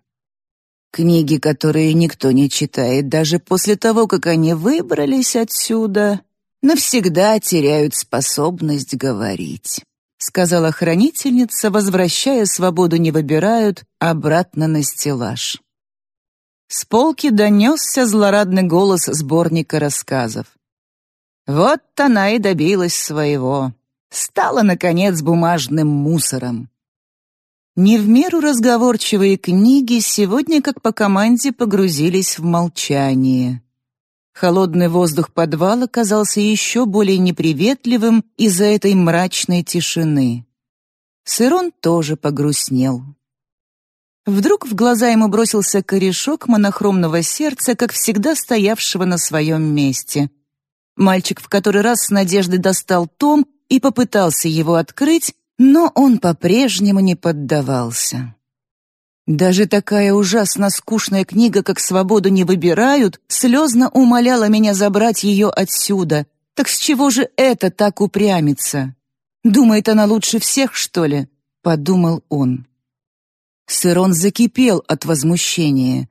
Книги, которые никто не читает, даже после того, как они выбрались отсюда, навсегда теряют способность говорить сказала хранительница, возвращая свободу не выбирают обратно на стеллаж. С полки донесся злорадный голос сборника рассказов. Вот она и добилась своего. Стала, наконец, бумажным мусором. Не в меру разговорчивые книги сегодня, как по команде, погрузились в молчание. Холодный воздух подвала казался еще более неприветливым из-за этой мрачной тишины. Сырон тоже погрустнел. Вдруг в глаза ему бросился корешок монохромного сердца, как всегда стоявшего на своем месте. Мальчик в который раз с надеждой достал том и попытался его открыть, но он по-прежнему не поддавался. Даже такая ужасно скучная книга, как «Свободу не выбирают», слезно умоляла меня забрать ее отсюда. Так с чего же это так упрямится? Думает она лучше всех, что ли? Подумал он. Сырон закипел от возмущения.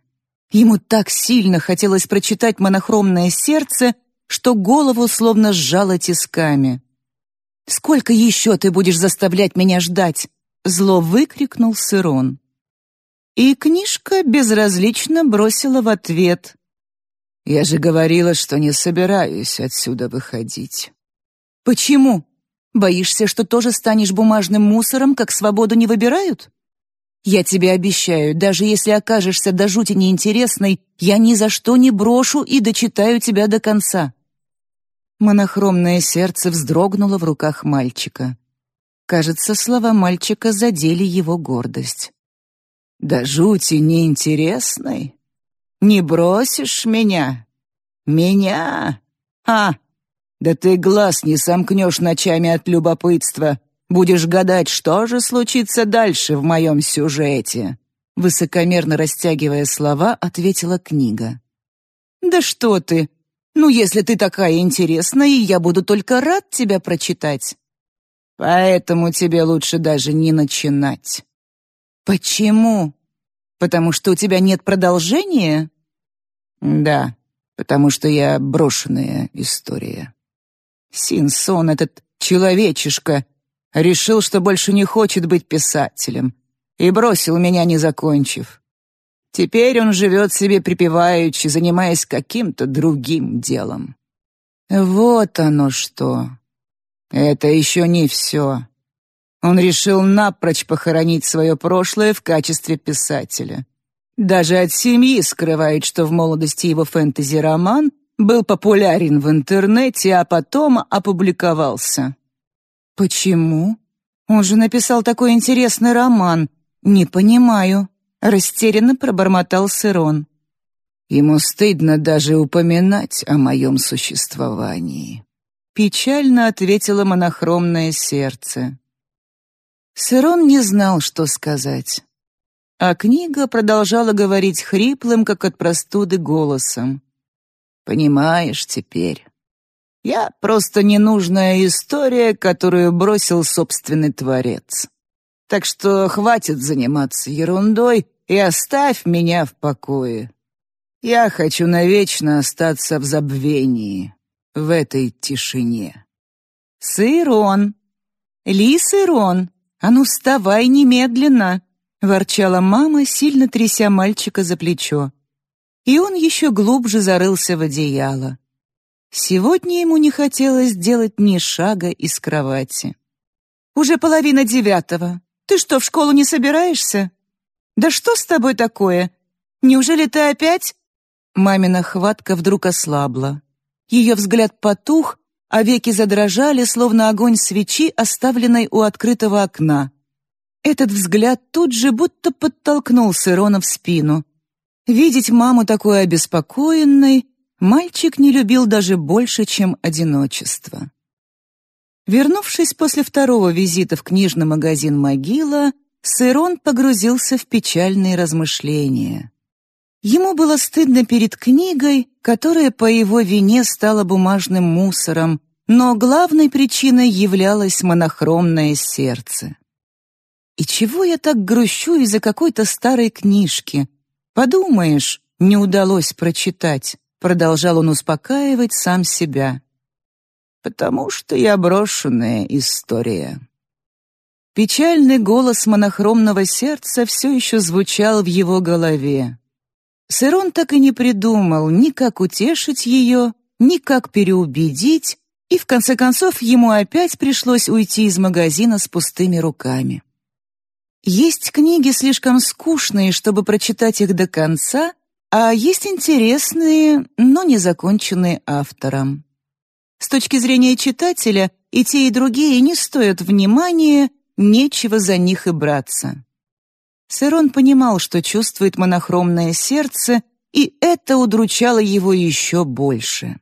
Ему так сильно хотелось прочитать монохромное сердце, что голову словно сжало тисками. «Сколько еще ты будешь заставлять меня ждать?» Зло выкрикнул Сырон. И книжка безразлично бросила в ответ. «Я же говорила, что не собираюсь отсюда выходить». «Почему? Боишься, что тоже станешь бумажным мусором, как свободу не выбирают?» «Я тебе обещаю, даже если окажешься до жути неинтересной, я ни за что не брошу и дочитаю тебя до конца». Монохромное сердце вздрогнуло в руках мальчика. Кажется, слова мальчика задели его гордость. Да жути неинтересной. Не бросишь меня? Меня? А, да ты глаз не сомкнешь ночами от любопытства. Будешь гадать, что же случится дальше в моем сюжете. Высокомерно растягивая слова, ответила книга. «Да что ты! Ну, если ты такая интересная, я буду только рад тебя прочитать. Поэтому тебе лучше даже не начинать. «Почему? Потому что у тебя нет продолжения?» «Да, потому что я брошенная история. Синсон, этот человечишка, решил, что больше не хочет быть писателем, и бросил меня, не закончив. Теперь он живет себе припеваючи, занимаясь каким-то другим делом. Вот оно что. Это еще не все. Он решил напрочь похоронить свое прошлое в качестве писателя. Даже от семьи скрывает, что в молодости его фэнтези-роман был популярен в интернете, а потом опубликовался. «Почему? Он же написал такой интересный роман. Не понимаю», — растерянно пробормотал Сырон. Ему стыдно даже упоминать о моем существовании. Печально ответило монохромное сердце. Сырон не знал, что сказать. А книга продолжала говорить хриплым, как от простуды, голосом. «Понимаешь теперь. Я просто ненужная история, которую бросил собственный творец. Так что хватит заниматься ерундой и оставь меня в покое. Я хочу навечно остаться в забвении, в этой тишине». «Сырон», Лис и Рон, а ну вставай немедленно!» — ворчала мама, сильно тряся мальчика за плечо. И он еще глубже зарылся в одеяло. Сегодня ему не хотелось делать ни шага из кровати. «Уже половина девятого. Ты что, в школу не собираешься? Да что с тобой такое? Неужели ты опять...» Мамина хватка вдруг ослабла. Ее взгляд потух, а веки задрожали, словно огонь свечи, оставленной у открытого окна. Этот взгляд тут же будто подтолкнул Сырона в спину. Видеть маму такой обеспокоенной мальчик не любил даже больше, чем одиночество. Вернувшись после второго визита в книжный магазин «Могила», Сырон погрузился в печальные размышления. Ему было стыдно перед книгой, которая по его вине стала бумажным мусором, но главной причиной являлось монохромное сердце. «И чего я так грущу из-за какой-то старой книжки? Подумаешь, не удалось прочитать», — продолжал он успокаивать сам себя. «Потому что я брошенная история». Печальный голос монохромного сердца все еще звучал в его голове. Сырон так и не придумал ни как утешить ее, ни как переубедить, и в конце концов ему опять пришлось уйти из магазина с пустыми руками. Есть книги слишком скучные, чтобы прочитать их до конца, а есть интересные, но не законченные автором. С точки зрения читателя и те, и другие не стоят внимания, нечего за них и браться. Сырон понимал, что чувствует монохромное сердце, и это удручало его еще больше.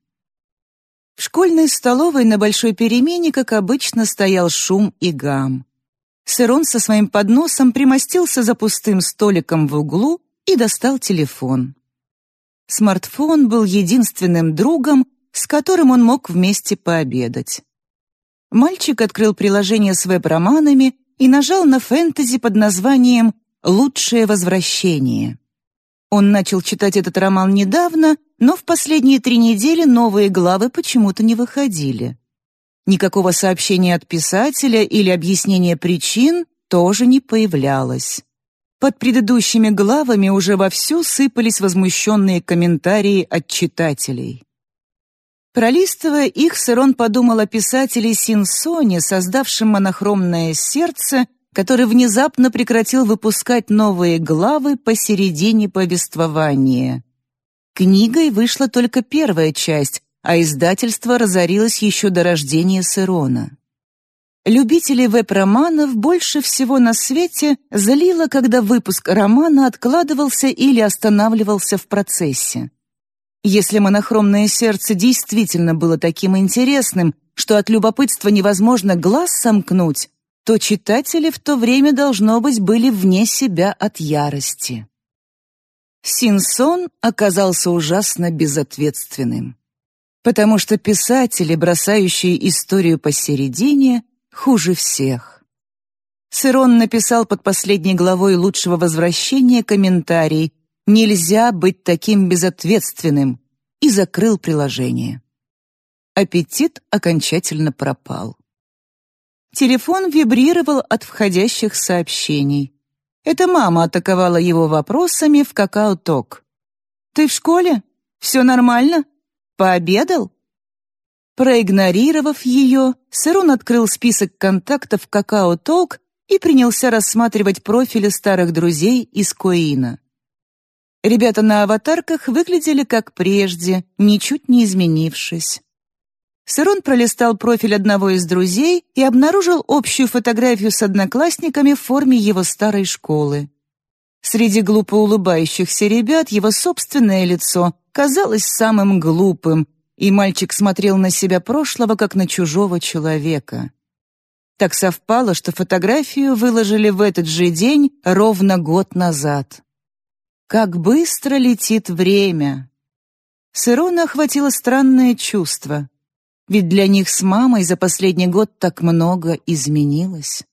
В школьной столовой на большой перемене, как обычно, стоял шум и гам. Сырон со своим подносом примостился за пустым столиком в углу и достал телефон. Смартфон был единственным другом, с которым он мог вместе пообедать. Мальчик открыл приложение с веб-романами и нажал на фэнтези под названием «Лучшее возвращение». Он начал читать этот роман недавно, но в последние три недели новые главы почему-то не выходили. Никакого сообщения от писателя или объяснения причин тоже не появлялось. Под предыдущими главами уже вовсю сыпались возмущенные комментарии от читателей. Пролистывая их, Сырон подумал о писателе Синсоне, создавшем монохромное сердце который внезапно прекратил выпускать новые главы посередине повествования. Книгой вышла только первая часть, а издательство разорилось еще до рождения Сырона. Любителей веб-романов больше всего на свете залило, когда выпуск романа откладывался или останавливался в процессе. Если монохромное сердце действительно было таким интересным, что от любопытства невозможно глаз сомкнуть, то читатели в то время, должно быть, были вне себя от ярости. Синсон оказался ужасно безответственным, потому что писатели, бросающие историю посередине, хуже всех. Сырон написал под последней главой лучшего возвращения комментарий «Нельзя быть таким безответственным» и закрыл приложение. Аппетит окончательно пропал. Телефон вибрировал от входящих сообщений. Это мама атаковала его вопросами в какао-ток. «Ты в школе? Все нормально? Пообедал?» Проигнорировав ее, Сырун открыл список контактов какао-ток и принялся рассматривать профили старых друзей из Коина. Ребята на аватарках выглядели как прежде, ничуть не изменившись. Сырон пролистал профиль одного из друзей и обнаружил общую фотографию с одноклассниками в форме его старой школы. Среди глупо улыбающихся ребят его собственное лицо казалось самым глупым, и мальчик смотрел на себя прошлого как на чужого человека. Так совпало, что фотографию выложили в этот же день ровно год назад. Как быстро летит время! Сырона охватило странное чувство ведь для них с мамой за последний год так много изменилось.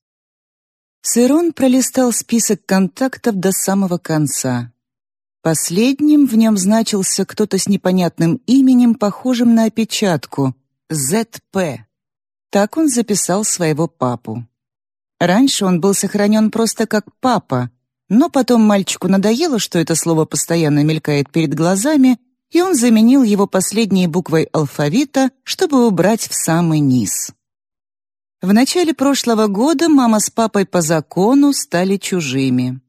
Сырон пролистал список контактов до самого конца. Последним в нем значился кто-то с непонятным именем, похожим на опечатку — ЗП. Так он записал своего папу. Раньше он был сохранен просто как «папа», но потом мальчику надоело, что это слово постоянно мелькает перед глазами, и он заменил его последней буквой алфавита, чтобы убрать в самый низ. В начале прошлого года мама с папой по закону стали чужими.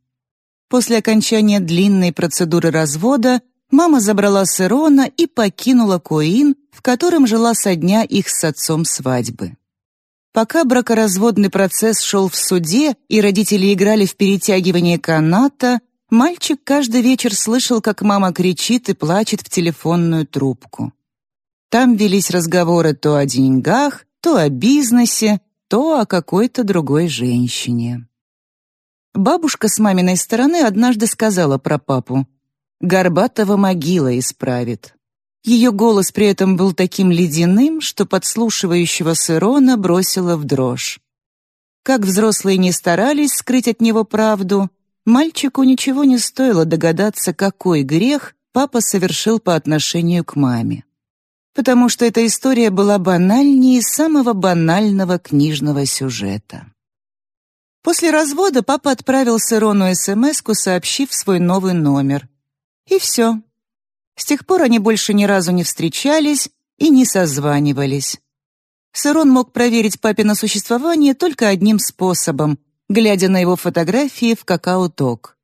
После окончания длинной процедуры развода мама забрала Сырона и покинула Куин, в котором жила со дня их с отцом свадьбы. Пока бракоразводный процесс шел в суде и родители играли в перетягивание каната, мальчик каждый вечер слышал, как мама кричит и плачет в телефонную трубку. Там велись разговоры то о деньгах, то о бизнесе, то о какой-то другой женщине. Бабушка с маминой стороны однажды сказала про папу «Горбатого могила исправит». Ее голос при этом был таким ледяным, что подслушивающего Сырона бросило в дрожь. Как взрослые не старались скрыть от него правду, мальчику ничего не стоило догадаться, какой грех папа совершил по отношению к маме. Потому что эта история была банальнее самого банального книжного сюжета. После развода папа отправил Сырону смс сообщив свой новый номер. И все. С тех пор они больше ни разу не встречались и не созванивались. Сырон мог проверить папино существование только одним способом, глядя на его фотографии в какао-ток.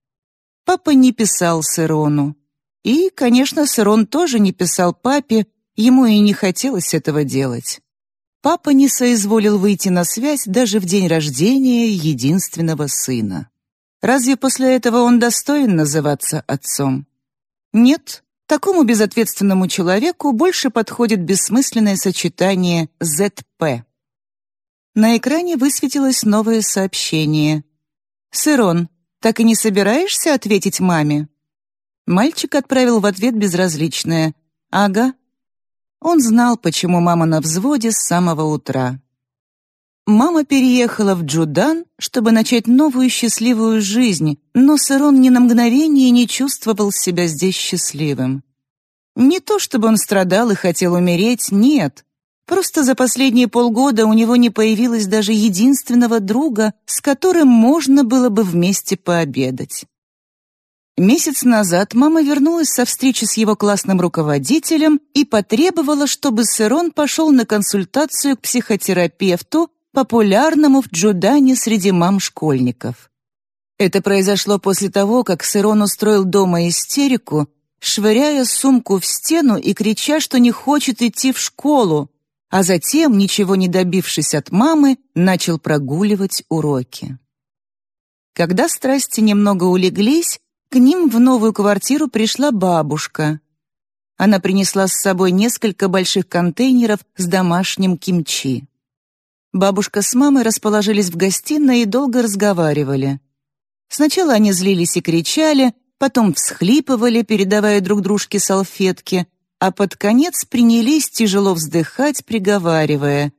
Папа не писал Сырону. И, конечно, Сырон тоже не писал папе, ему и не хотелось этого делать. Папа не соизволил выйти на связь даже в день рождения единственного сына. Разве после этого он достоин называться отцом? Нет, Такому безответственному человеку больше подходит бессмысленное сочетание «ЗП». На экране высветилось новое сообщение. «Сырон, так и не собираешься ответить маме?» Мальчик отправил в ответ безразличное «Ага». Он знал, почему мама на взводе с самого утра. Мама переехала в Джудан, чтобы начать новую счастливую жизнь, но Сырон ни на мгновение не чувствовал себя здесь счастливым. Не то чтобы он страдал и хотел умереть, нет. Просто за последние полгода у него не появилось даже единственного друга, с которым можно было бы вместе пообедать. Месяц назад мама вернулась со встречи с его классным руководителем и потребовала, чтобы Сырон пошел на консультацию к психотерапевту, популярному в Джудане среди мам-школьников. Это произошло после того, как Сырон устроил дома истерику, швыряя сумку в стену и крича, что не хочет идти в школу, а затем, ничего не добившись от мамы, начал прогуливать уроки. Когда страсти немного улеглись, к ним в новую квартиру пришла бабушка. Она принесла с собой несколько больших контейнеров с домашним кимчи. Бабушка с мамой расположились в гостиной и долго разговаривали. Сначала они злились и кричали, потом всхлипывали, передавая друг дружке салфетки, а под конец принялись тяжело вздыхать, приговаривая.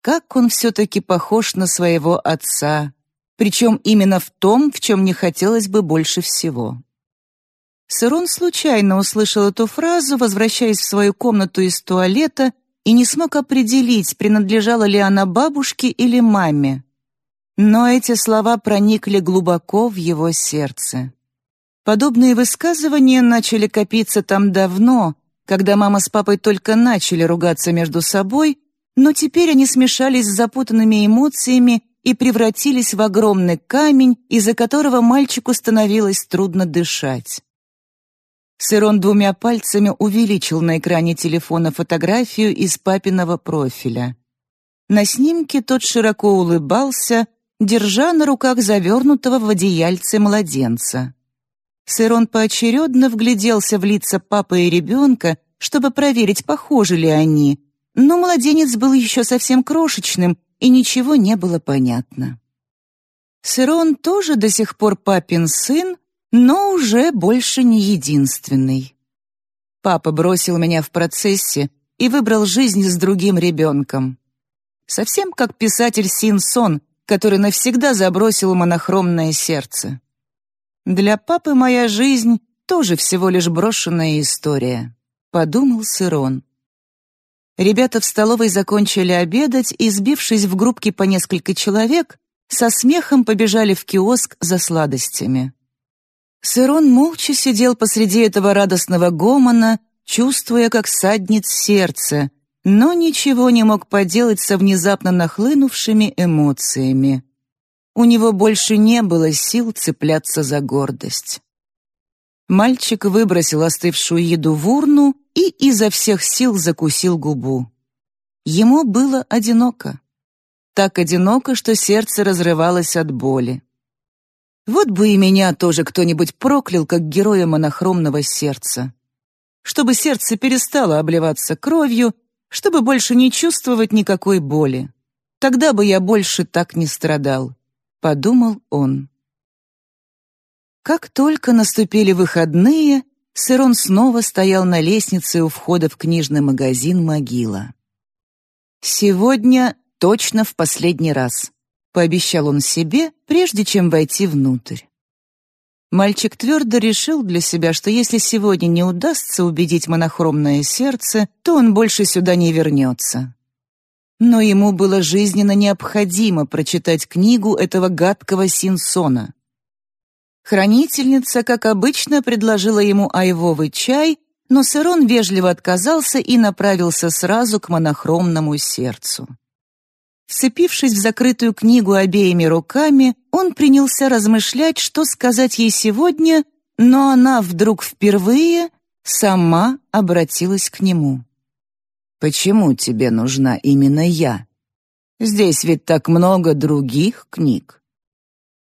Как он все-таки похож на своего отца, причем именно в том, в чем не хотелось бы больше всего. Сырон случайно услышал эту фразу, возвращаясь в свою комнату из туалета и не смог определить, принадлежала ли она бабушке или маме. Но эти слова проникли глубоко в его сердце. Подобные высказывания начали копиться там давно, когда мама с папой только начали ругаться между собой, но теперь они смешались с запутанными эмоциями и превратились в огромный камень, из-за которого мальчику становилось трудно дышать. Сырон двумя пальцами увеличил на экране телефона фотографию из папиного профиля. На снимке тот широко улыбался, держа на руках завернутого в одеяльце младенца. Сырон поочередно вгляделся в лица папы и ребенка, чтобы проверить, похожи ли они, но младенец был еще совсем крошечным, и ничего не было понятно. Сырон тоже до сих пор папин сын, но уже больше не единственный. Папа бросил меня в процессе и выбрал жизнь с другим ребенком. Совсем как писатель Син Сон, который навсегда забросил монохромное сердце. Для папы моя жизнь тоже всего лишь брошенная история, подумал Сырон. Ребята в столовой закончили обедать и, сбившись в группки по несколько человек, со смехом побежали в киоск за сладостями. Сырон молча сидел посреди этого радостного гомона, чувствуя, как саднет сердце, но ничего не мог поделать со внезапно нахлынувшими эмоциями. У него больше не было сил цепляться за гордость. Мальчик выбросил остывшую еду в урну и изо всех сил закусил губу. Ему было одиноко. Так одиноко, что сердце разрывалось от боли. Вот бы и меня тоже кто-нибудь проклял, как героя монохромного сердца. Чтобы сердце перестало обливаться кровью, чтобы больше не чувствовать никакой боли. Тогда бы я больше так не страдал, — подумал он. Как только наступили выходные, Сырон снова стоял на лестнице у входа в книжный магазин «Могила». «Сегодня точно в последний раз», — пообещал он себе, прежде чем войти внутрь. Мальчик твердо решил для себя, что если сегодня не удастся убедить монохромное сердце, то он больше сюда не вернется. Но ему было жизненно необходимо прочитать книгу этого гадкого Синсона. Хранительница, как обычно, предложила ему айвовый чай, но Сырон вежливо отказался и направился сразу к монохромному сердцу. Вцепившись в закрытую книгу обеими руками, он принялся размышлять, что сказать ей сегодня, но она вдруг впервые сама обратилась к нему. «Почему тебе нужна именно я? Здесь ведь так много других книг».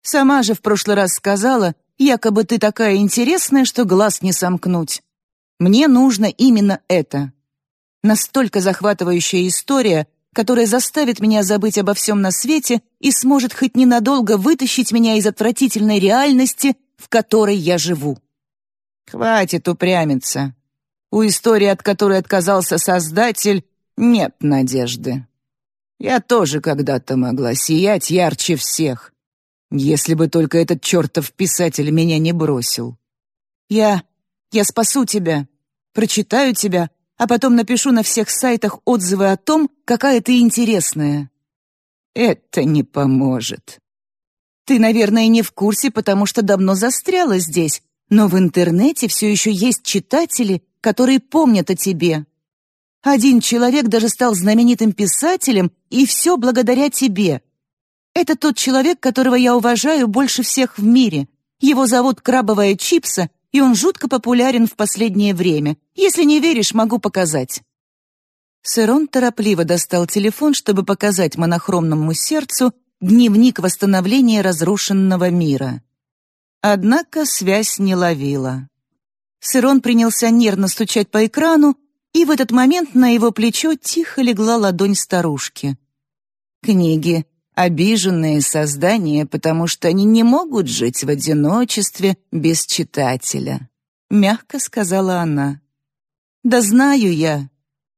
Сама же в прошлый раз сказала, якобы ты такая интересная, что глаз не сомкнуть. Мне нужно именно это. Настолько захватывающая история, которая заставит меня забыть обо всем на свете и сможет хоть ненадолго вытащить меня из отвратительной реальности, в которой я живу. Хватит упрямиться. У истории, от которой отказался Создатель, нет надежды. Я тоже когда-то могла сиять ярче всех. Если бы только этот чертов писатель меня не бросил. Я... я спасу тебя, прочитаю тебя, а потом напишу на всех сайтах отзывы о том, какая ты интересная. Это не поможет. Ты, наверное, не в курсе, потому что давно застряла здесь, но в интернете все еще есть читатели, которые помнят о тебе. Один человек даже стал знаменитым писателем, и все благодаря тебе. Это тот человек, которого я уважаю больше всех в мире. Его зовут Крабовая Чипса, и он жутко популярен в последнее время. Если не веришь, могу показать». Сэрон торопливо достал телефон, чтобы показать монохромному сердцу дневник восстановления разрушенного мира. Однако связь не ловила. Сэрон принялся нервно стучать по экрану, и в этот момент на его плечо тихо легла ладонь старушки. Книги, обиженные создания, потому что они не могут жить в одиночестве без читателя», — мягко сказала она. «Да знаю я.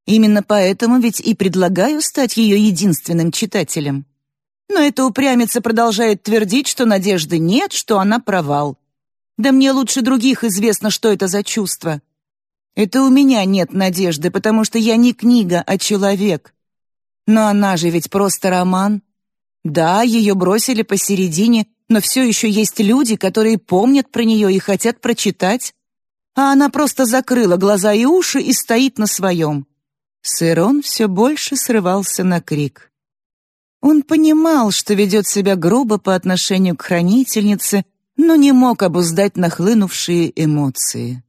Именно поэтому ведь и предлагаю стать ее единственным читателем. Но эта упрямица продолжает твердить, что надежды нет, что она провал. Да мне лучше других известно, что это за чувство. Это у меня нет надежды, потому что я не книга, а человек. Но она же ведь просто роман». Да, ее бросили посередине, но все еще есть люди, которые помнят про нее и хотят прочитать. А она просто закрыла глаза и уши и стоит на своем. Сырон все больше срывался на крик. Он понимал, что ведет себя грубо по отношению к хранительнице, но не мог обуздать нахлынувшие эмоции.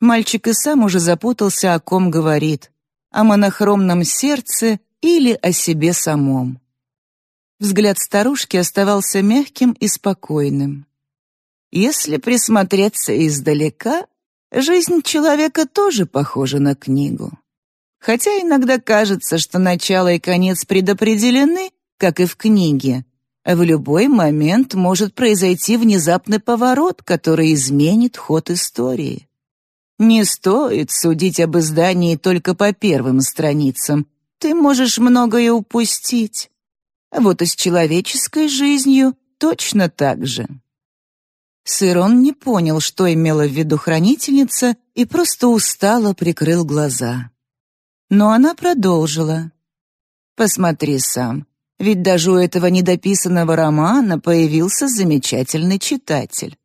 Мальчик и сам уже запутался, о ком говорит, о монохромном сердце или о себе самом. Взгляд старушки оставался мягким и спокойным. Если присмотреться издалека, жизнь человека тоже похожа на книгу. Хотя иногда кажется, что начало и конец предопределены, как и в книге, а в любой момент может произойти внезапный поворот, который изменит ход истории. Не стоит судить об издании только по первым страницам. Ты можешь многое упустить. Вот и с человеческой жизнью точно так же. Сырон не понял, что имела в виду хранительница, и просто устало прикрыл глаза. Но она продолжила. «Посмотри сам, ведь даже у этого недописанного романа появился замечательный читатель.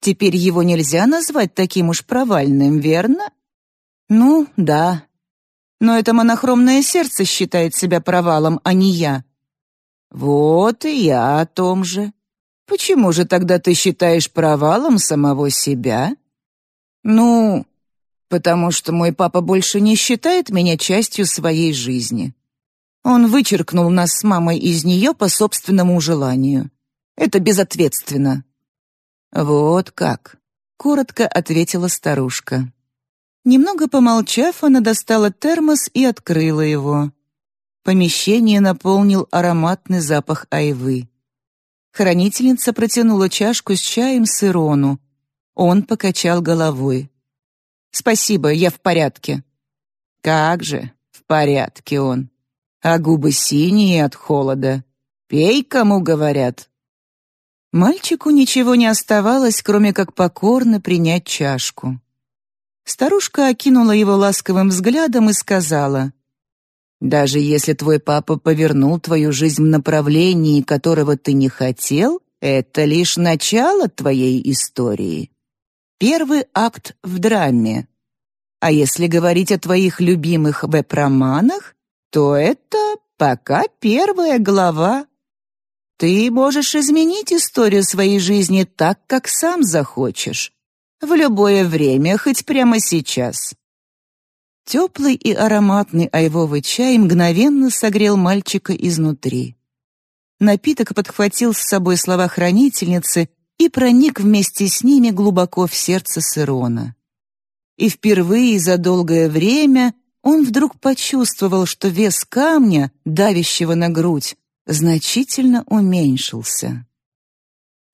Теперь его нельзя назвать таким уж провальным, верно? Ну, да. Но это монохромное сердце считает себя провалом, а не я. Вот и я о том же. Почему же тогда ты считаешь провалом самого себя? Ну, потому что мой папа больше не считает меня частью своей жизни. Он вычеркнул нас с мамой из нее по собственному желанию. Это безответственно. Вот как, коротко ответила старушка. Немного помолчав, она достала термос и открыла его. Помещение наполнил ароматный запах айвы. Хранительница протянула чашку с чаем сырону. Он покачал головой. «Спасибо, я в порядке». «Как же, в порядке он. А губы синие от холода. Пей, кому говорят». Мальчику ничего не оставалось, кроме как покорно принять чашку. Старушка окинула его ласковым взглядом и сказала, «Даже если твой папа повернул твою жизнь в направлении, которого ты не хотел, это лишь начало твоей истории. Первый акт в драме. А если говорить о твоих любимых веб-романах, то это пока первая глава. Ты можешь изменить историю своей жизни так, как сам захочешь. В любое время, хоть прямо сейчас. Теплый и ароматный айвовый чай мгновенно согрел мальчика изнутри. Напиток подхватил с собой слова хранительницы и проник вместе с ними глубоко в сердце Сырона. И впервые за долгое время он вдруг почувствовал, что вес камня, давящего на грудь, значительно уменьшился.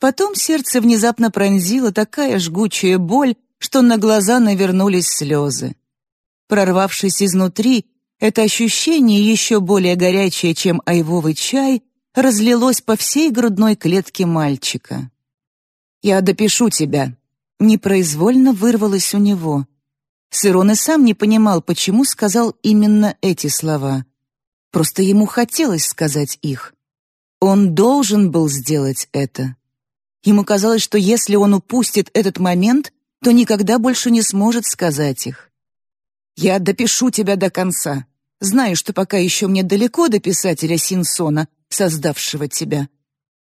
Потом сердце внезапно пронзило такая жгучая боль, что на глаза навернулись слезы. Прорвавшись изнутри, это ощущение, еще более горячее, чем айвовый чай, разлилось по всей грудной клетке мальчика. «Я допишу тебя», — непроизвольно вырвалось у него. Сырон и сам не понимал, почему сказал именно эти слова. Просто ему хотелось сказать их. Он должен был сделать это. Ему казалось, что если он упустит этот момент, то никогда больше не сможет сказать их. «Я допишу тебя до конца. Знаю, что пока еще мне далеко до писателя Синсона, создавшего тебя.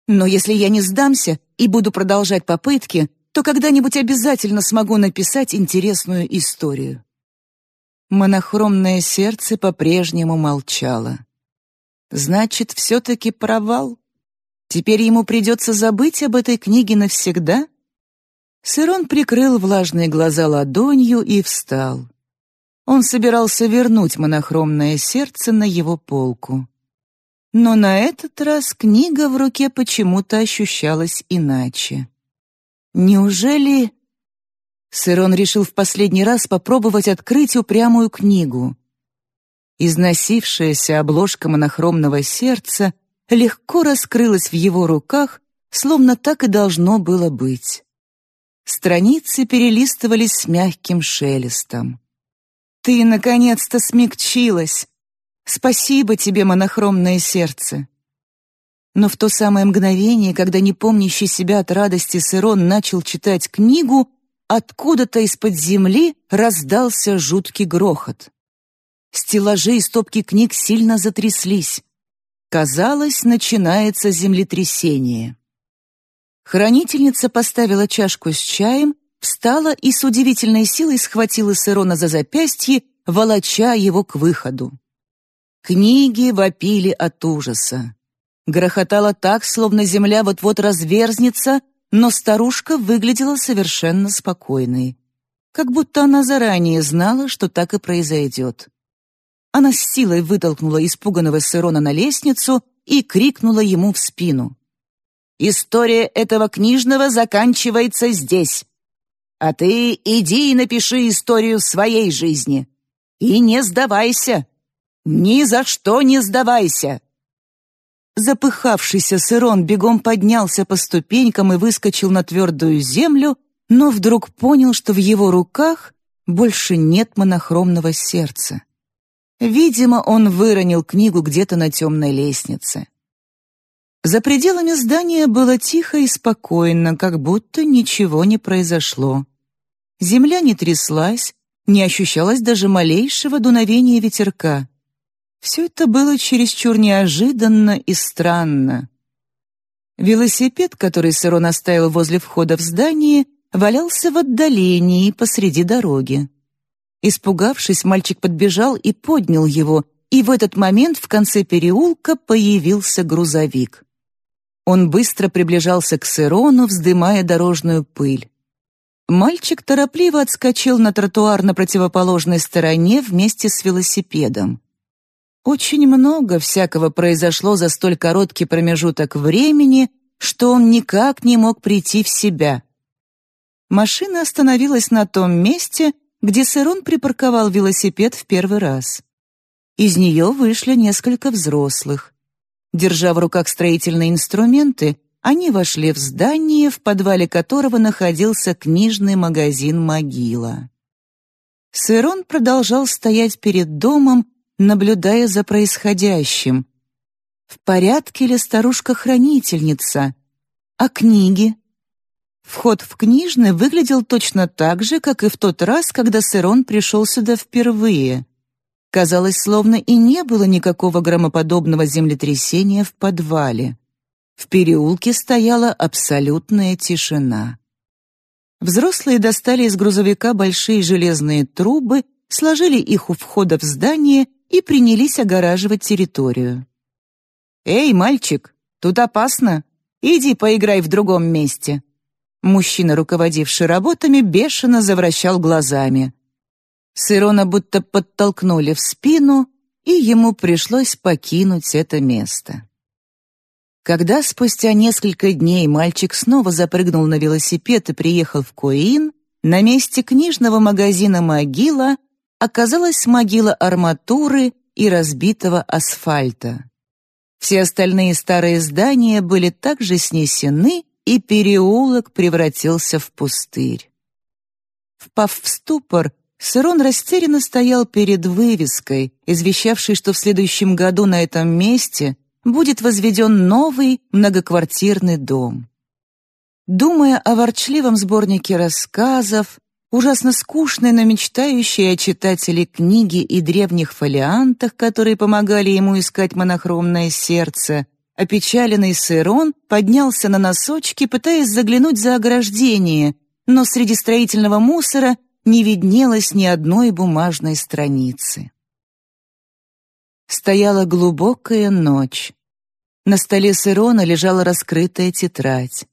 Но если я не сдамся и буду продолжать попытки, то когда-нибудь обязательно смогу написать интересную историю». Монохромное сердце по-прежнему молчало. «Значит, все-таки провал?» Теперь ему придется забыть об этой книге навсегда? Сырон прикрыл влажные глаза ладонью и встал. Он собирался вернуть монохромное сердце на его полку. Но на этот раз книга в руке почему-то ощущалась иначе. Неужели... Сырон решил в последний раз попробовать открыть упрямую книгу. Износившаяся обложка монохромного сердца — легко раскрылась в его руках, словно так и должно было быть. Страницы перелистывались с мягким шелестом. «Ты, наконец-то, смягчилась! Спасибо тебе, монохромное сердце!» Но в то самое мгновение, когда непомнящий себя от радости Сырон начал читать книгу, откуда-то из-под земли раздался жуткий грохот. Стеллажи и стопки книг сильно затряслись. Казалось, начинается землетрясение. Хранительница поставила чашку с чаем, встала и с удивительной силой схватила Сырона за запястье, волоча его к выходу. Книги вопили от ужаса. Грохотало так, словно земля вот-вот разверзнется, но старушка выглядела совершенно спокойной. Как будто она заранее знала, что так и произойдет. Она с силой вытолкнула испуганного Сырона на лестницу и крикнула ему в спину. «История этого книжного заканчивается здесь. А ты иди и напиши историю своей жизни. И не сдавайся. Ни за что не сдавайся!» Запыхавшийся Сырон бегом поднялся по ступенькам и выскочил на твердую землю, но вдруг понял, что в его руках больше нет монохромного сердца. Видимо, он выронил книгу где-то на темной лестнице. За пределами здания было тихо и спокойно, как будто ничего не произошло. Земля не тряслась, не ощущалось даже малейшего дуновения ветерка. Все это было чересчур неожиданно и странно. Велосипед, который Сырон оставил возле входа в здание, валялся в отдалении посреди дороги. Испугавшись, мальчик подбежал и поднял его, и в этот момент в конце переулка появился грузовик. Он быстро приближался к Сырону, вздымая дорожную пыль. Мальчик торопливо отскочил на тротуар на противоположной стороне вместе с велосипедом. Очень много всякого произошло за столь короткий промежуток времени, что он никак не мог прийти в себя. Машина остановилась на том месте, где Сырон припарковал велосипед в первый раз. Из нее вышли несколько взрослых. Держа в руках строительные инструменты, они вошли в здание, в подвале которого находился книжный магазин «Могила». Сырон продолжал стоять перед домом, наблюдая за происходящим. В порядке ли старушка-хранительница? А книги? Вход в книжный выглядел точно так же, как и в тот раз, когда Сырон пришел сюда впервые. Казалось, словно и не было никакого громоподобного землетрясения в подвале. В переулке стояла абсолютная тишина. Взрослые достали из грузовика большие железные трубы, сложили их у входа в здание и принялись огораживать территорию. «Эй, мальчик, тут опасно. Иди поиграй в другом месте», Мужчина, руководивший работами, бешено завращал глазами. Сырона будто подтолкнули в спину, и ему пришлось покинуть это место. Когда спустя несколько дней мальчик снова запрыгнул на велосипед и приехал в Куин, на месте книжного магазина «Могила» оказалась могила арматуры и разбитого асфальта. Все остальные старые здания были также снесены и переулок превратился в пустырь. Впав в ступор, Сырон растерянно стоял перед вывеской, извещавшей, что в следующем году на этом месте будет возведен новый многоквартирный дом. Думая о ворчливом сборнике рассказов, ужасно скучной, но мечтающей о читателе книги и древних фолиантах, которые помогали ему искать монохромное сердце, Опечаленный Сырон поднялся на носочки, пытаясь заглянуть за ограждение, но среди строительного мусора не виднелось ни одной бумажной страницы. Стояла глубокая ночь. На столе Сырона лежала раскрытая тетрадь.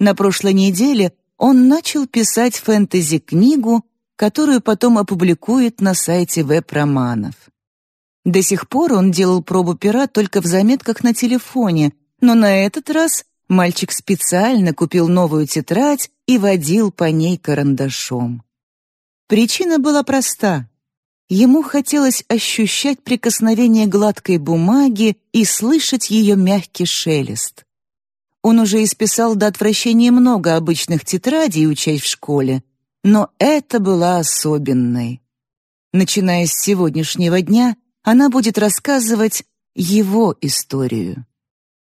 На прошлой неделе он начал писать фэнтези-книгу, которую потом опубликует на сайте веб-романов. До сих пор он делал пробу пера только в заметках на телефоне, но на этот раз мальчик специально купил новую тетрадь и водил по ней карандашом. Причина была проста. Ему хотелось ощущать прикосновение гладкой бумаги и слышать ее мягкий шелест. Он уже исписал до отвращения много обычных тетрадей, учась в школе, но это была особенной. Начиная с сегодняшнего дня, она будет рассказывать его историю.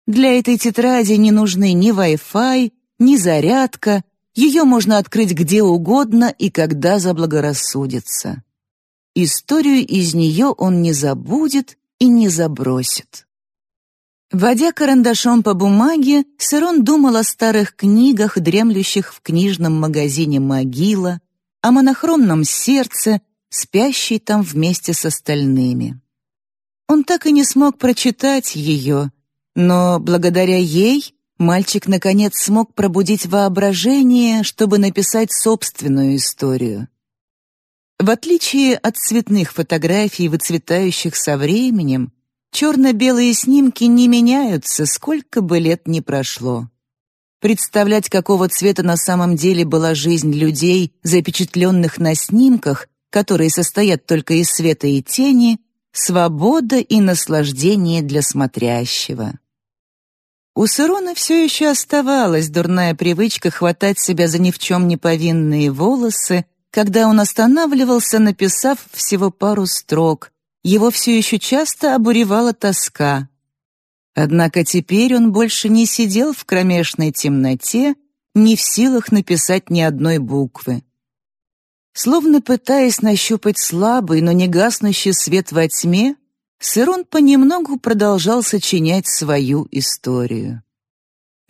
Для этой тетради не нужны ни Wi-Fi, ни зарядка, ее можно открыть где угодно и когда заблагорассудится. Историю из нее он не забудет и не забросит. Водя карандашом по бумаге, Сырон думал о старых книгах, дремлющих в книжном магазине «Могила», о монохромном сердце, спящей там вместе с остальными. Он так и не смог прочитать ее, но благодаря ей мальчик наконец смог пробудить воображение, чтобы написать собственную историю. В отличие от цветных фотографий, выцветающих со временем, черно-белые снимки не меняются, сколько бы лет ни прошло. Представлять, какого цвета на самом деле была жизнь людей, запечатленных на снимках, которые состоят только из света и тени, свобода и наслаждение для смотрящего. У Сырона все еще оставалась дурная привычка хватать себя за ни в чем не повинные волосы, когда он останавливался, написав всего пару строк, его все еще часто обуревала тоска. Однако теперь он больше не сидел в кромешной темноте, не в силах написать ни одной буквы. Словно пытаясь нащупать слабый, но не гаснущий свет во тьме, Сырон понемногу продолжал сочинять свою историю.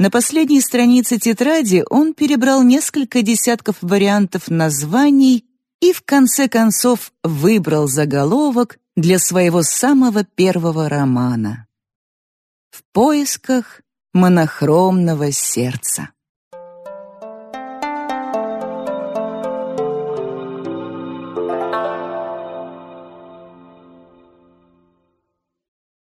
На последней странице тетради он перебрал несколько десятков вариантов названий и в конце концов выбрал заголовок для своего самого первого романа. В поисках монохромного сердца.